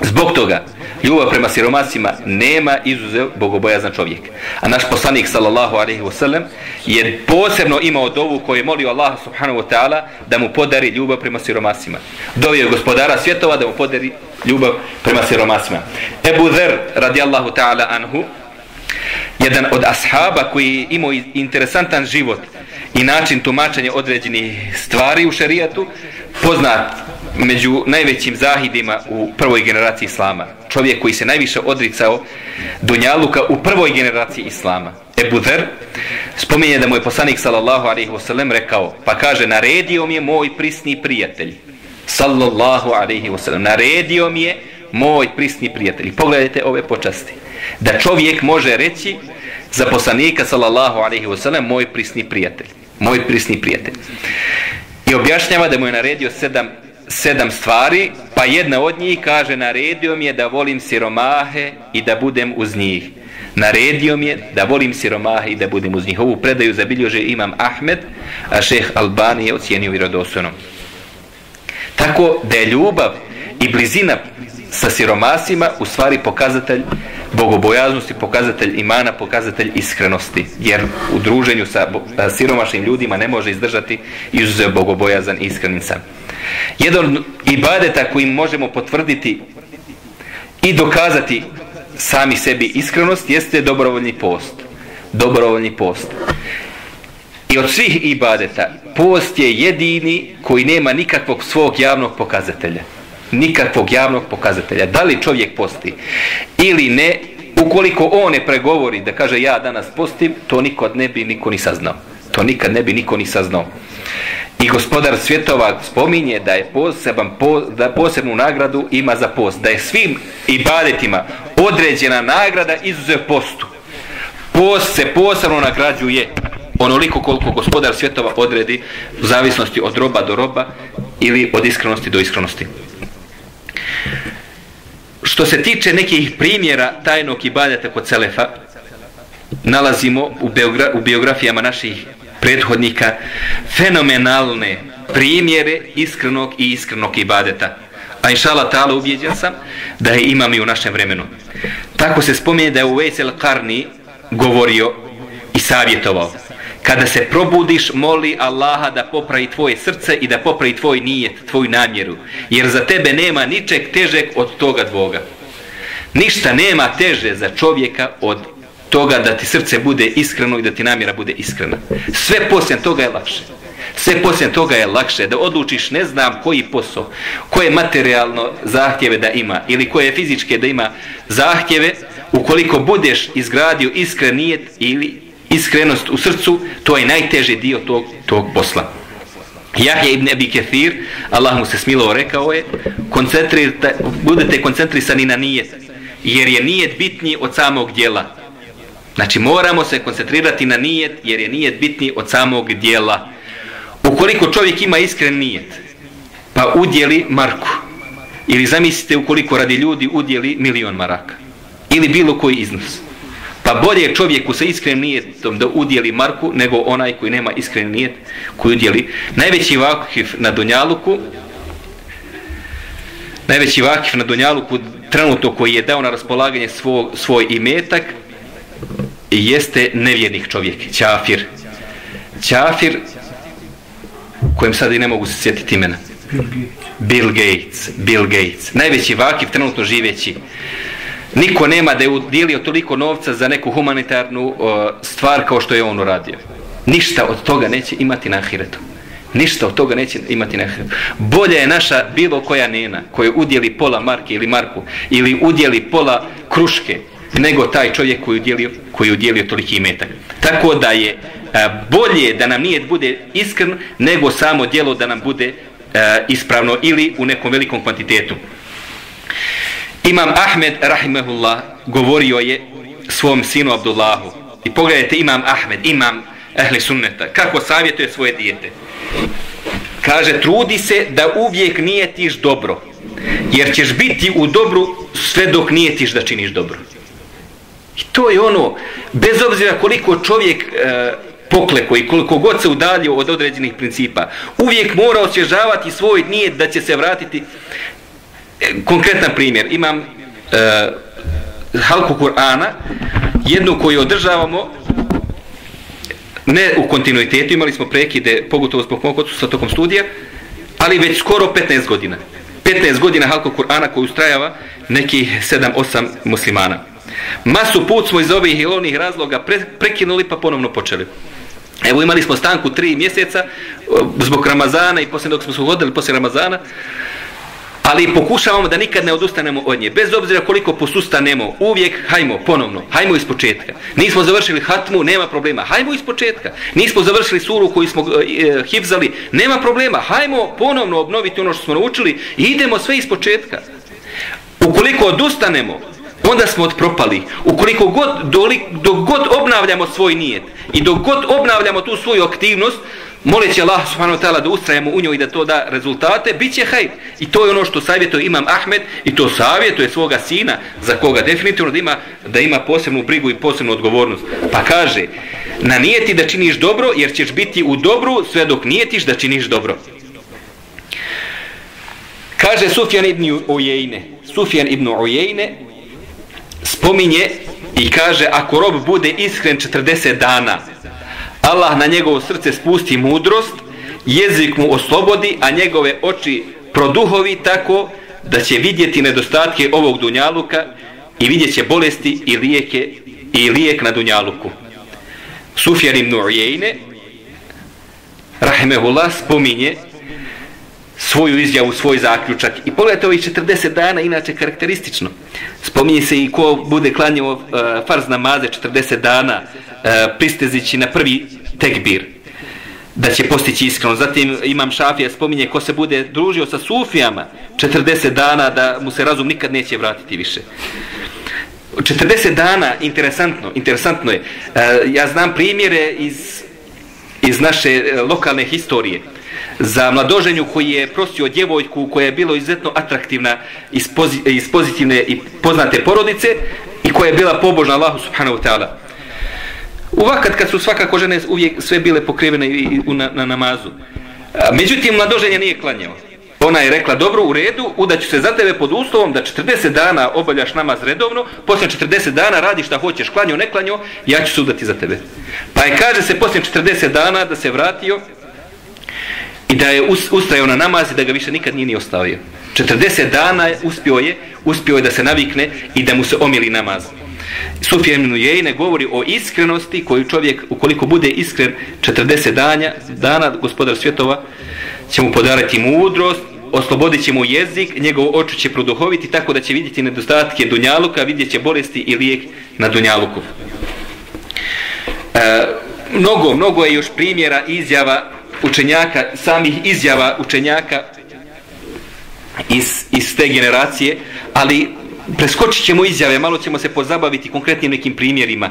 Zbog toga, ljubav prema siromasima nema izuzev bogobojazan čovjek. A naš poslanik, sallallahu alaihi wa sallam, je posebno imao dovu koju je molio Allah subhanahu wa ta'ala da mu podari ljubav prema siromasima. Dovio je gospodara svjetova da mu podari ljubav prema siromasima. Ebu Zer, radijallahu ta'ala anhu, jedan od ashaba koji imao interesantan život, i način tumačenja određenih stvari u šerijatu poznat među najvećim zahidima u prvoj generaciji islama. Čovjek koji se najviše odricao Dunjaluka u prvoj generaciji islama. Ebu Zer spominje da mu je poslanik sallallahu alaihi wasallam rekao pa kaže naredio mi je moj prisni prijatelj. Sallallahu alaihi wasallam. Naredio mi je moj prisni prijatelj. Pogledajte ove počasti. Da čovjek može reći za poslanika sallallahu alaihi wasallam moj prisni prijatelj moj prisni prijatelj. I objašnjava da mu je naredio sedam, sedam stvari, pa jedna od njih kaže naredio mi je da volim siromahe i da budem uz njih. Naredio mi je da volim siromahe i da budem uz njih. Ovu predaju zabiljože imam Ahmed, a šeh Albani je ocijenio vjerodostojnom. Tako da je ljubav i blizina sa siromasima u stvari pokazatelj bogobojaznosti, pokazatelj imana, pokazatelj iskrenosti. Jer u druženju sa siromašnim ljudima ne može izdržati izuzev bogobojazan i Jedan sam. Jedan ibadeta kojim možemo potvrditi i dokazati sami sebi iskrenost jeste dobrovoljni post. Dobrovoljni post. I od svih ibadeta, post je jedini koji nema nikakvog svog javnog pokazatelja. Nikakvog javnog pokazatelja. Da li čovjek posti ili ne, ukoliko on ne pregovori da kaže ja danas postim, to nikad ne bi niko ni saznao. To nikad ne bi niko ni saznao. I gospodar svjetova spominje da je poseban, da posebnu nagradu ima za post. Da je svim ibadetima određena nagrada izuzev postu. Post se posebno nagrađuje onoliko koliko gospodar svjetova odredi u zavisnosti od roba do roba ili od iskrenosti do iskrenosti. Što se tiče nekih primjera tajnog ibadeta kod Selefa, nalazimo u, biogra u biografijama naših prethodnika fenomenalne primjere iskrenog i iskrenog ibadeta. A inšala ta'ala ubjeđen sam da je imam i u našem vremenu. Tako se spominje da je u Vejsel Karni govorio i savjetovao. Kada se probudiš, moli Allaha da popravi tvoje srce i da popravi tvoj nijet, tvoju namjeru. Jer za tebe nema ničeg težeg od toga dvoga. Ništa nema teže za čovjeka od toga da ti srce bude iskreno i da ti namjera bude iskrena. Sve poslije toga je lakše. Sve poslije toga je lakše da odlučiš ne znam koji posao, koje materijalno zahtjeve da ima ili koje fizičke da ima zahtjeve, ukoliko budeš izgradio iskren nijet ili iskrenost u srcu, to je najteži dio tog, tog posla. Jahja ibn Ebi Kethir, Allah mu se smilo rekao je, budete koncentrisani na nijet, jer je nijet bitniji od samog dijela. Znači moramo se koncentrirati na nijet jer je nijet bitniji od samog dijela. Ukoliko čovjek ima iskren nijet, pa udjeli marku, ili zamislite ukoliko radi ljudi udjeli milion maraka, ili bilo koji iznos, pa bolje je čovjeku sa iskrenim nijetom da udjeli marku nego onaj koji nema iskren nijet koji udjeli. Najveći vakif na Dunjaluku, najveći vakif na Dunjaluku trenutno koji je dao na raspolaganje svoj, svoj imetak, jeste nevjernik čovjek, Ćafir. Ćafir, kojem sad i ne mogu se sjetiti imena. Bill Gates. Bill Gates. Najveći vakif trenutno živeći. Niko nema da je udjelio toliko novca za neku humanitarnu o, stvar kao što je on uradio. Ništa od toga neće imati na ahiretu. Ništa od toga neće imati na ahiretu. Bolje je naša bilo koja nena koja udjeli pola marke ili marku ili udjeli pola kruške nego taj čovjek koji udjelio, koji udjelio toliki imetak. Tako da je a, bolje da nam nije bude iskren nego samo djelo da nam bude a, ispravno ili u nekom velikom kvantitetu. Imam Ahmed rahimehullah, govorio je svom sinu Abdullahu i pogledajte imam Ahmed, imam ehli sunneta, kako savjetuje svoje dijete. Kaže, trudi se da uvijek nijetiš dobro, jer ćeš biti u dobru sve dok nijetiš da činiš dobro. I to je ono, bez obzira koliko čovjek e, pokleko i koliko god se udalio od određenih principa, uvijek mora osvježavati svoj nijet da će se vratiti. Konkretan primjer, imam e, halku Kur'ana, jednu koju održavamo, ne u kontinuitetu, imali smo prekide, pogotovo zbog mog sa tokom studija, ali već skoro 15 godina. 15 godina halku Kur'ana koju ustrajava neki 7-8 muslimana. Masu put smo iz ovih ili onih razloga pre, prekinuli pa ponovno počeli. Evo imali smo stanku tri mjeseca e, zbog Ramazana i poslije dok smo se uhodili poslije Ramazana, ali pokušavamo da nikad ne odustanemo od nje. Bez obzira koliko posustanemo, uvijek hajmo ponovno, hajmo iz početka. Nismo završili hatmu, nema problema, hajmo iz početka. Nismo završili suru koju smo e, hivzali, nema problema, hajmo ponovno obnoviti ono što smo naučili i idemo sve iz početka. Ukoliko odustanemo, onda smo odpropali. Ukoliko god, doli, dok god obnavljamo svoj nijet i dok god obnavljamo tu svoju aktivnost, moleći Allah subhanahu wa ta'ala da ustrajemo u njoj i da to da rezultate, bit će hajr. I to je ono što savjetuje Imam Ahmed i to savjetuje svoga sina za koga definitivno da ima, da ima posebnu brigu i posebnu odgovornost. Pa kaže, na nijeti da činiš dobro jer ćeš biti u dobru sve dok nijetiš da činiš dobro. Kaže Sufjan ibn Ujejne, Sufjan ibn Ujejne spominje i kaže ako rob bude iskren 40 dana Allah na njegovo srce spusti mudrost jezik mu oslobodi a njegove oči produhovi tako da će vidjeti nedostatke ovog dunjaluka i vidjet će bolesti i lijeke i lijek na dunjaluku. Sufjan ibn Ujejne Rahimehullah, spominje svoju izjavu, svoj zaključak. I pogledajte ovih 40 dana, inače karakteristično. Spominje se i ko bude klanjao uh, farz namaze 40 dana, uh, pristezići na prvi tekbir da će postići iskreno. Zatim imam Šafija spominje ko se bude družio sa Sufijama 40 dana da mu se razum nikad neće vratiti više. 40 dana, interesantno, interesantno je. Uh, ja znam primjere iz, iz naše uh, lokalne historije za mladoženju koji je prosio djevojku koja je bilo izuzetno atraktivna iz, pozi, iz pozitivne i poznate porodice i koja je bila pobožna Allahu subhanahu wa ta'ala. Uvakat kad su svakako žene uvijek sve bile pokrivene i, na, na namazu. A, međutim, mladoženja nije klanjao. Ona je rekla, dobro, u redu, udaću se za tebe pod uslovom da 40 dana obavljaš namaz redovno, poslije 40 dana radi šta hoćeš, klanjo, ne klanjo, ja ću se udati za tebe. Pa je kaže se poslije 40 dana da se vratio i da je ustajao na namaz i da ga više nikad nije ni ostavio. 40 dana je, uspio je, uspio je da se navikne i da mu se omili namaz. Sufija ibn govori o iskrenosti koju čovjek, ukoliko bude iskren 40 dana, dana gospodar svjetova, će mu podarati mudrost, oslobodit će mu jezik, njegov oči će produhoviti tako da će vidjeti nedostatke Dunjaluka, vidjet će bolesti i lijek na Dunjaluku. E, mnogo, mnogo je još primjera izjava učenjaka, samih izjava učenjaka iz, iz te generacije, ali preskočit ćemo izjave, malo ćemo se pozabaviti konkretnim nekim primjerima.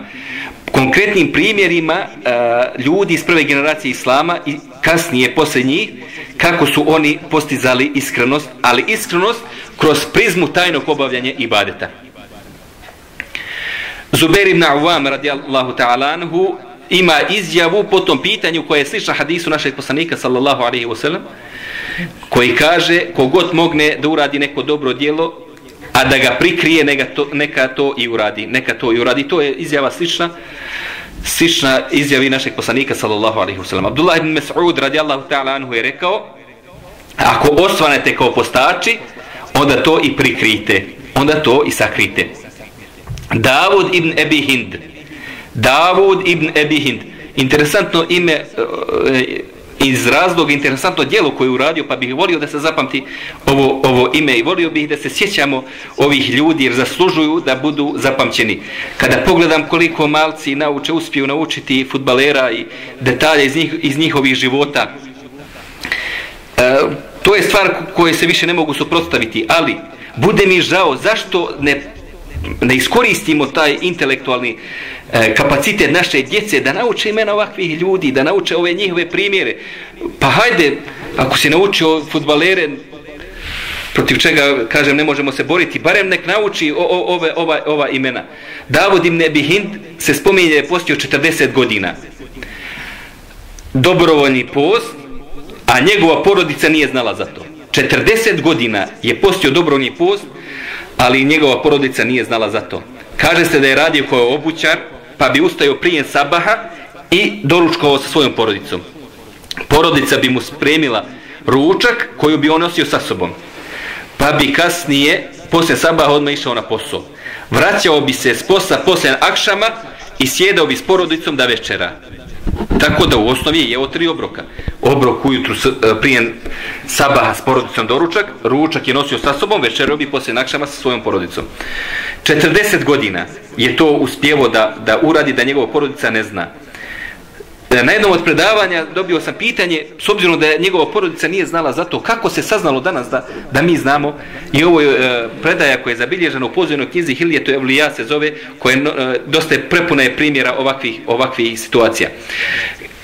Konkretnim primjerima uh, ljudi iz prve generacije Islama i kasnije posle njih, kako su oni postizali iskrenost, ali iskrenost kroz prizmu tajnog obavljanja ibadeta. Zubair ibn Awam radijallahu ta'ala anhu ima izjavu po tom pitanju koje je slična hadisu našeg poslanika sallallahu alaihi wasallam koji kaže kogod mogne da uradi neko dobro djelo a da ga prikrije neka to, neka to i uradi neka to i uradi. To je izjava slična slična izjavi našeg poslanika sallallahu alaihi wasallam. Abdullah ibn Mas'ud radijallahu ta'ala anhu je rekao ako osvanete kao postači onda to i prikrite onda to i sakrite. Davud ibn Ebi Hind Davud ibn Ebi Hind. Interesantno ime e, iz razloga, interesantno djelo koje je uradio, pa bih volio da se zapamti ovo, ovo ime i volio bih da se sjećamo ovih ljudi jer zaslužuju da budu zapamćeni. Kada pogledam koliko malci nauče, uspiju naučiti futbalera i detalje iz, njih, iz njihovih života, e, to je stvar koje se više ne mogu suprotstaviti, ali bude mi žao zašto ne, ne iskoristimo taj intelektualni E, kapacitet naše djece da nauče imena ovakvih ljudi, da nauče ove njihove primjere. Pa hajde, ako si naučio futbalere, protiv čega, kažem, ne možemo se boriti, barem nek nauči o, o, ove, ova, ova imena. Davud ibn Ebi Hind se spominje da je postio 40 godina. Dobrovoljni post, a njegova porodica nije znala za to. 40 godina je postio dobrovoljni post, ali njegova porodica nije znala za to. Kaže se da je radio kao obućar, pa bi ustajao prije sabaha i doručkovao sa svojom porodicom. Porodica bi mu spremila ručak koju bi on nosio sa sobom. Pa bi kasnije, poslije sabaha, odmah išao na posao. Vraćao bi se s posla poslije akšama i sjedao bi s porodicom da večera. Tako da u osnovi je jeo tri obroka. Obrok ujutru s, e, prije sabaha s porodicom doručak, ručak je nosio sa sobom, večerio bi poslije nakšama sa svojom porodicom. 40 godina je to uspjevo da, da uradi da njegova porodica ne zna. E, na jednom od predavanja dobio sam pitanje, s obzirom da njegova porodica nije znala za to, kako se saznalo danas da, da mi znamo, i ovo je e, predaja koja je zabilježena u pozivnoj knjizi Hilije, to je Evlija se zove, koja je e, dosta prepuna je primjera ovakvih, ovakvih situacija.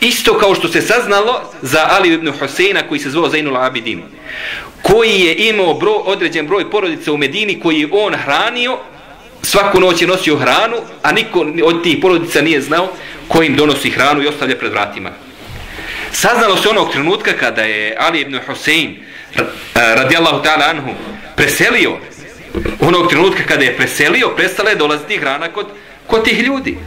Isto kao što se saznalo za Ali ibn Hoseina koji se zvao Zainul Abidin, koji je imao bro, određen broj porodica u Medini koji je on hranio, svaku noć je nosio hranu, a niko od tih porodica nije znao ko im donosi hranu i ostavlja pred vratima. Saznalo se onog trenutka kada je Ali ibn Husein radijallahu ta'ala anhu preselio onog trenutka kada je preselio prestala je dolaziti hrana kod, kod tih ljudi.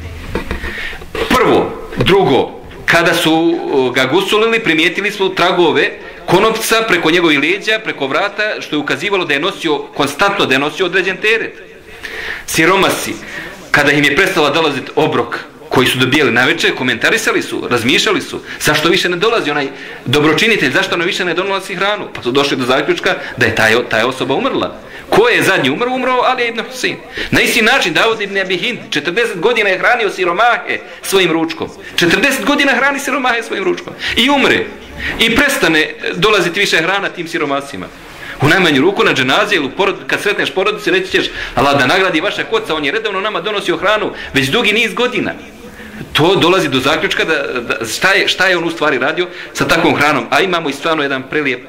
Prvo, drugo, kada su ga gusulili, primijetili smo tragove konopca preko njegovih leđa, preko vrata, što je ukazivalo da je nosio, konstantno da je nosio određen teret. Siromasi, kada im je prestala dolaziti obrok, koji su dobijeli na večer, komentarisali su, razmišljali su, zašto više ne dolazi onaj dobročinitelj, zašto ono više ne donosi hranu? Pa su došli do zaključka da je taj, taj osoba umrla. Ko je zadnji umro? Umro Ali ibn Husin. Na isti način Davud ibn Abi Hind 40 godina je hranio siromahe svojim ručkom. 40 godina hrani siromahe svojim ručkom. I umre. I prestane dolaziti više hrana tim siromasima. U najmanju ruku na dženazi ili porod, kad sretneš porodice reći ćeš Allah da nagradi vaša koca, on je redovno nama donosio hranu već dugi niz godina. To dolazi do zaključka da, da šta, je, šta je on u stvari radio sa takvom hranom. A imamo i stvarno jedan prelijep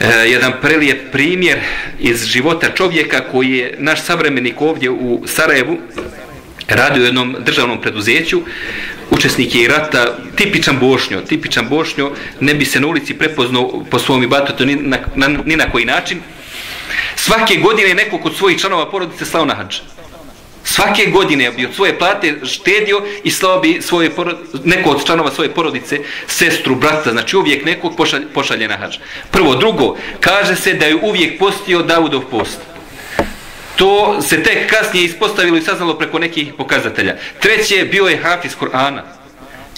e, jedan prelijep primjer iz života čovjeka koji je naš savremenik ovdje u Sarajevu radio u jednom državnom preduzeću učesnik je rata, tipičan bošnjo, tipičan bošnjo, ne bi se na ulici prepoznao po svom ibatotu ni na, na, ni na koji način. Svake godine je neko kod svojih članova porodice slao na hađ. Svake godine bi od svoje plate štedio i slao bi svoje neko od članova svoje porodice, sestru, brata, znači uvijek nekog pošalje, pošalje na hađ. Prvo, drugo, kaže se da je uvijek postio Davudov post. To se tek kasnije ispostavilo i saznalo preko nekih pokazatelja. Treće, bio je hafiz Kur'ana.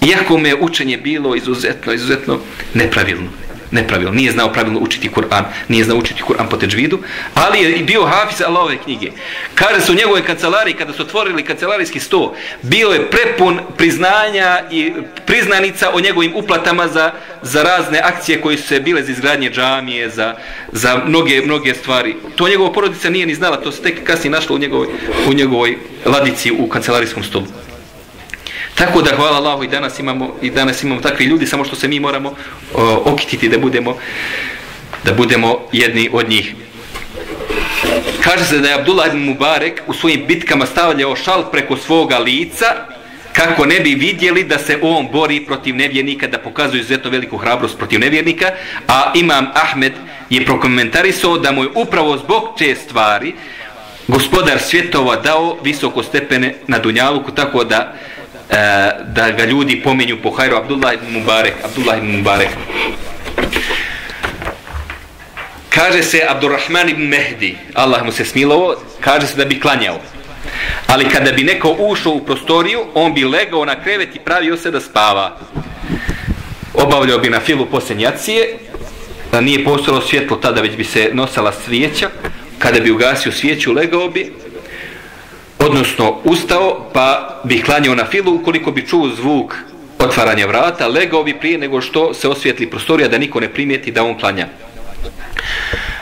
Iako me učenje bilo izuzetno, izuzetno nepravilno nepravilno, nije znao pravilno učiti Kur'an, nije znao učiti Kur'an po teđvidu, ali je bio hafiz Allahove knjige. Kada su njegove kancelarije, kada su otvorili kancelarijski sto, bio je prepun priznanja i priznanica o njegovim uplatama za, za razne akcije koje su se bile za izgradnje džamije, za, za mnoge, mnoge stvari. To njegova porodica nije ni znala, to se tek kasnije našlo u njegovoj, u njegovoj ladici u kancelarijskom stolu. Tako da hvala Allahu i danas imamo i danas imamo takvi ljudi samo što se mi moramo o, okititi da budemo da budemo jedni od njih. Kaže se da je Abdullah ibn Mubarek u svojim bitkama stavljao šal preko svoga lica kako ne bi vidjeli da se on bori protiv nevjernika, da pokazuje izuzetno veliku hrabrost protiv nevjernika, a Imam Ahmed je prokomentarisao da mu je upravo zbog te stvari gospodar svjetova dao visoko stepene na Dunjaluku, tako da E, da ga ljudi pominju po hajru Abdullah ibn Mubarek Abdullah ibn Mubarek. Kaže se Abdurrahman ibn Mehdi Allah mu se smilovo kaže se da bi klanjao. Ali kada bi neko ušao u prostoriju on bi legao na krevet i pravio se da spava. Obavljao bi na filu posljednjacije da nije postalo svjetlo tada već bi se nosala svijeća. Kada bi ugasio svijeću legao bi odnosno ustao pa bi klanjao na filu ukoliko bi čuo zvuk otvaranja vrata legao bi prije nego što se osvijetli prostorija da niko ne primijeti da on klanja.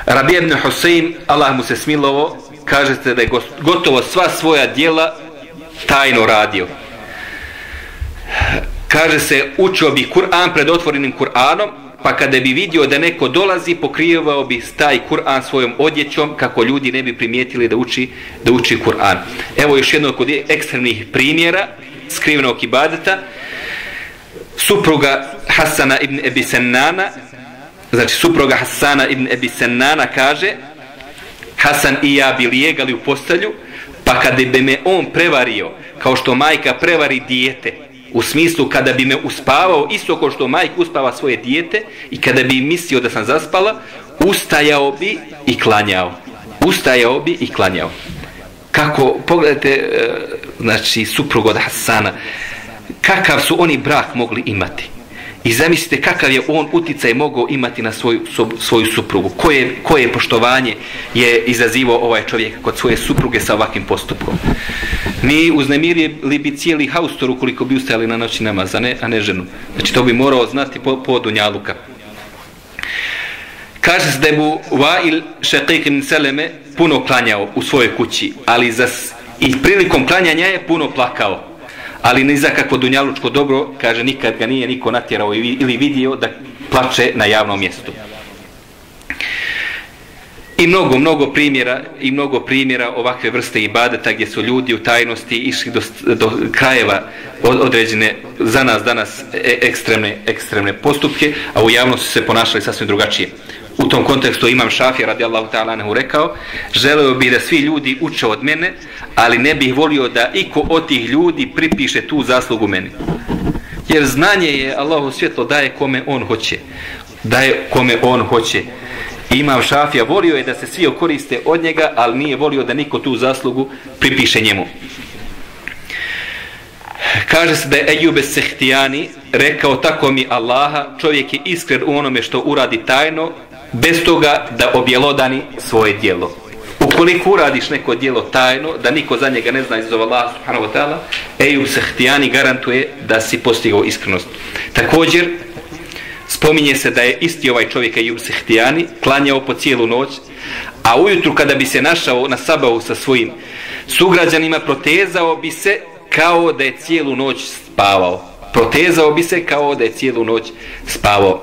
Rabi ibn Husein Allah mu se smilovo kaže se da je gotovo sva svoja dijela tajno radio. Kaže se učio bi Kur'an pred otvorenim Kur'anom pa kada bi vidio da neko dolazi, pokrijevao bi taj Kur'an svojom odjećom kako ljudi ne bi primijetili da uči da uči Kur'an. Evo još jedno kod ekstremnih primjera skrivenog ibadeta. Supruga Hasana ibn Ebi Sennana, znači supruga Hasana ibn Ebi Sennana kaže Hasan i ja bi lijegali u postelju, pa kada bi me on prevario, kao što majka prevari dijete, U smislu kada bi me uspavao isto kao što majk uspava svoje dijete i kada bi mislio da sam zaspala, ustajao bi i klanjao. Ustajao bi i klanjao. Kako, pogledajte, e, znači, suprug od Hasana, kakav su oni brak mogli imati. I zamislite kakav je on uticaj mogao imati na svoju, svoju suprugu. Koje, koje poštovanje je izazivao ovaj čovjek kod svoje supruge sa ovakvim postupkom. Mi uznemirili bi cijeli haustor ukoliko bi ustajali na noći namaz, a ne, a ne ženu. Znači to bi morao znati po, po Dunjaluka. Kaže se da je mu Vail Šaqiq Seleme puno klanjao u svojoj kući, ali za, i prilikom klanjanja je puno plakao ali ni za kakvo dunjalučko dobro, kaže, nikad ga nije niko natjerao ili vidio da plače na javnom mjestu. I mnogo, mnogo primjera i mnogo primjera ovakve vrste ibadeta gdje su ljudi u tajnosti išli do, do krajeva određene za nas danas e- e- ekstremne, ekstremne postupke, a u javnosti su se ponašali sasvim drugačije. U tom kontekstu imam Šafija radijallahu ta'ala nehu rekao, želeo bi da svi ljudi uče od mene, ali ne bih volio da iko od tih ljudi pripiše tu zaslugu meni. Jer znanje je Allahu svjetlo daje kome on hoće. Daje kome on hoće. Imam Šafija volio je da se svi koriste od njega, ali nije volio da niko tu zaslugu pripiše njemu. Kaže se da je Ejube Sehtijani rekao tako mi Allaha, čovjek je iskren u onome što uradi tajno, bez toga da objelodani svoje dijelo. Ukoliko uradiš neko dijelo tajno, da niko za njega ne zna iz Allah subhanahu wa ta'ala, Ejub Sehtijani garantuje da si postigao iskrenost. Također, spominje se da je isti ovaj čovjek Ejub Sehtijani klanjao po cijelu noć, a ujutru kada bi se našao na sabavu sa svojim sugrađanima, protezao bi se kao da je cijelu noć spavao. Protezao bi se kao da je cijelu noć spavao.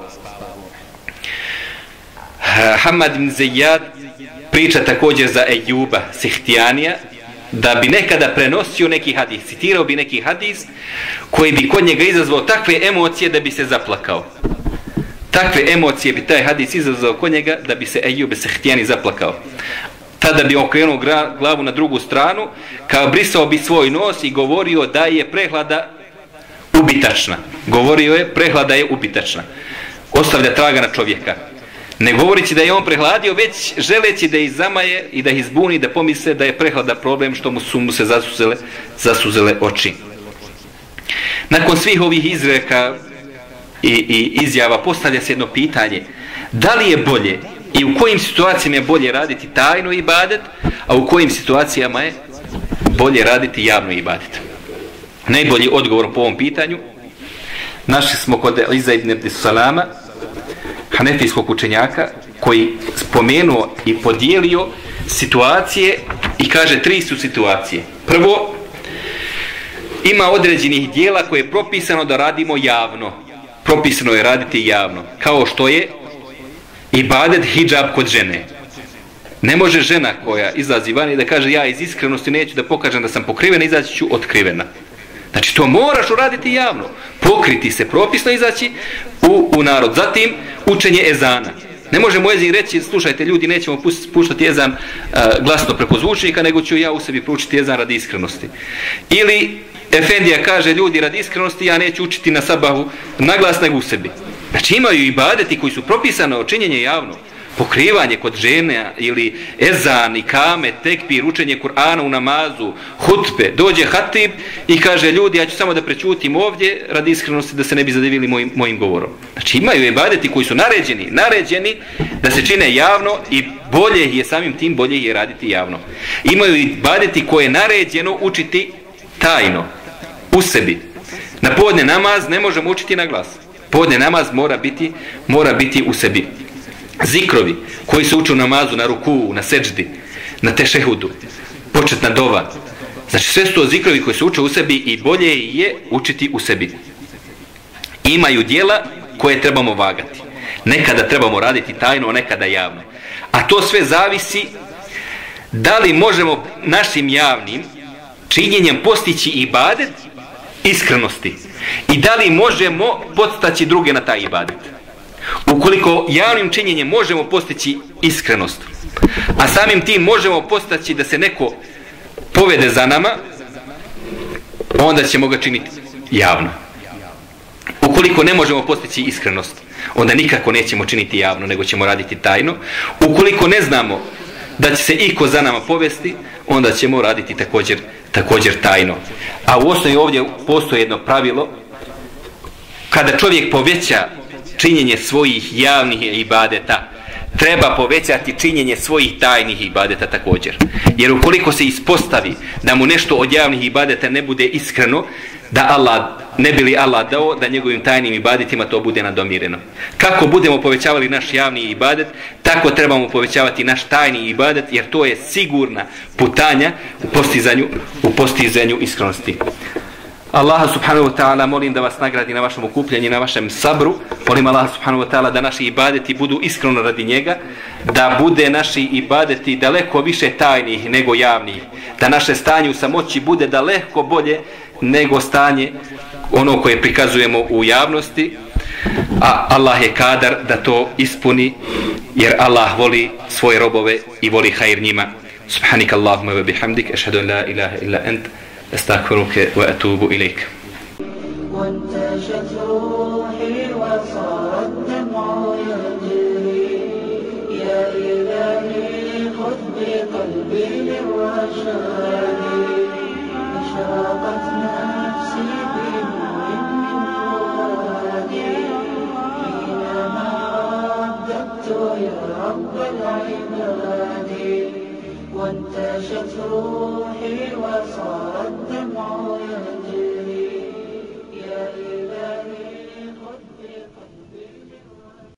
Hamad ibn Zijad priča također za Ejuba Sihtijanija da bi nekada prenosio neki hadis, citirao bi neki hadis koji bi kod njega izazvao takve emocije da bi se zaplakao. Takve emocije bi taj hadis izazvao kod njega da bi se Ejub Sihtijani zaplakao tada bi okrenuo glavu na drugu stranu, kao brisao bi svoj nos i govorio da je prehlada ubitačna. Govorio je, prehlada je ubitačna. Ostavlja traga na čovjeka. Ne govorići da je on prehladio, već želeći da ih zamaje i da ih zbuni, da pomisle da je prehlada problem što mu su mu se zasuzele, zasuzele oči. Nakon svih ovih izreka i, i izjava postavlja se jedno pitanje. Da li je bolje i u kojim situacijama je bolje raditi tajno ibadet, a u kojim situacijama je bolje raditi javno ibadet. Najbolji odgovor po ovom pitanju našli smo kod Eliza ibn Salama, hanefijskog učenjaka, koji spomenuo i podijelio situacije i kaže tri su situacije. Prvo, ima određenih dijela koje je propisano da radimo javno. Propisano je raditi javno. Kao što je ibadet hijab kod žene. Ne može žena koja izlazi van i da kaže ja iz iskrenosti neću da pokažem da sam pokrivena, izaći ću otkrivena. Znači to moraš uraditi javno. Pokriti se propisno izaći u, u narod. Zatim učenje ezana. Ne može ezin reći, slušajte ljudi, nećemo puštati ezan uh, glasno preko zvučnika, nego ću ja u sebi pručiti ezan radi iskrenosti. Ili Efendija kaže ljudi radi iskrenosti, ja neću učiti na sabahu naglas nego u sebi. Znači imaju i badeti koji su propisano činjenje javno. Pokrivanje kod žene ili ezan i kame, tekbir, učenje Kur'ana u namazu, hutbe, dođe hatib i kaže ljudi ja ću samo da prećutim ovdje radi iskrenosti da se ne bi zadivili mojim, mojim govorom. Znači imaju ibadeti koji su naređeni, naređeni da se čine javno i bolje je samim tim bolje je raditi javno. Imaju i koje je naređeno učiti tajno, u sebi. Na podne namaz ne možemo učiti na glas podne namaz mora biti mora biti u sebi zikrovi koji se uče u namazu na ruku, na seđdi na tešehudu početna dova. Znači sve su to zikrovi koji se uče u sebi i bolje je učiti u sebi. Imaju dijela koje trebamo vagati. Nekada trebamo raditi tajno, nekada javno. A to sve zavisi da li možemo našim javnim činjenjem postići ibadet iskrenosti i da li možemo podstaći druge na taj ibadet. Ukoliko javnim činjenjem možemo postići iskrenost, a samim tim možemo postaći da se neko povede za nama, onda ćemo ga činiti javno. Ukoliko ne možemo postići iskrenost, onda nikako nećemo činiti javno, nego ćemo raditi tajno. Ukoliko ne znamo da će se iko za nama povesti, onda ćemo raditi također, također tajno. A u osnovi ovdje postoji jedno pravilo, kada čovjek poveća činjenje svojih javnih ibadeta, treba povećati činjenje svojih tajnih ibadeta također. Jer ukoliko se ispostavi da mu nešto od javnih ibadeta ne bude iskreno, da Allah, ne bili Allah dao da njegovim tajnim ibadetima to bude nadomireno. Kako budemo povećavali naš javni ibadet, tako trebamo povećavati naš tajni ibadet, jer to je sigurna putanja u postizanju, u postizanju iskrenosti. Allah subhanahu wa ta'ala molim da vas nagradi na vašem okupljanju, na vašem sabru. Molim Allah subhanahu wa ta'ala da naši ibadeti budu iskreno radi njega, da bude naši ibadeti daleko više tajnih nego javnih, da naše stanje u samoći bude daleko bolje nego stanje ono koje prikazujemo u javnosti, a Allah je kadar da to ispuni, jer Allah voli svoje robove i voli hajr njima. Subhanik Allahumma wa bihamdik, ašhadu la ilaha illa ent, أستغفرك وأتوب إليك. وانتشت روحي وصارت دمع يجري. يا إلهي خذ بقلبي للرشاد. أشرقت نفسي بنور من فؤادي حينما رددت يا رب العباد وانتشت روحي وصار الدمع يجري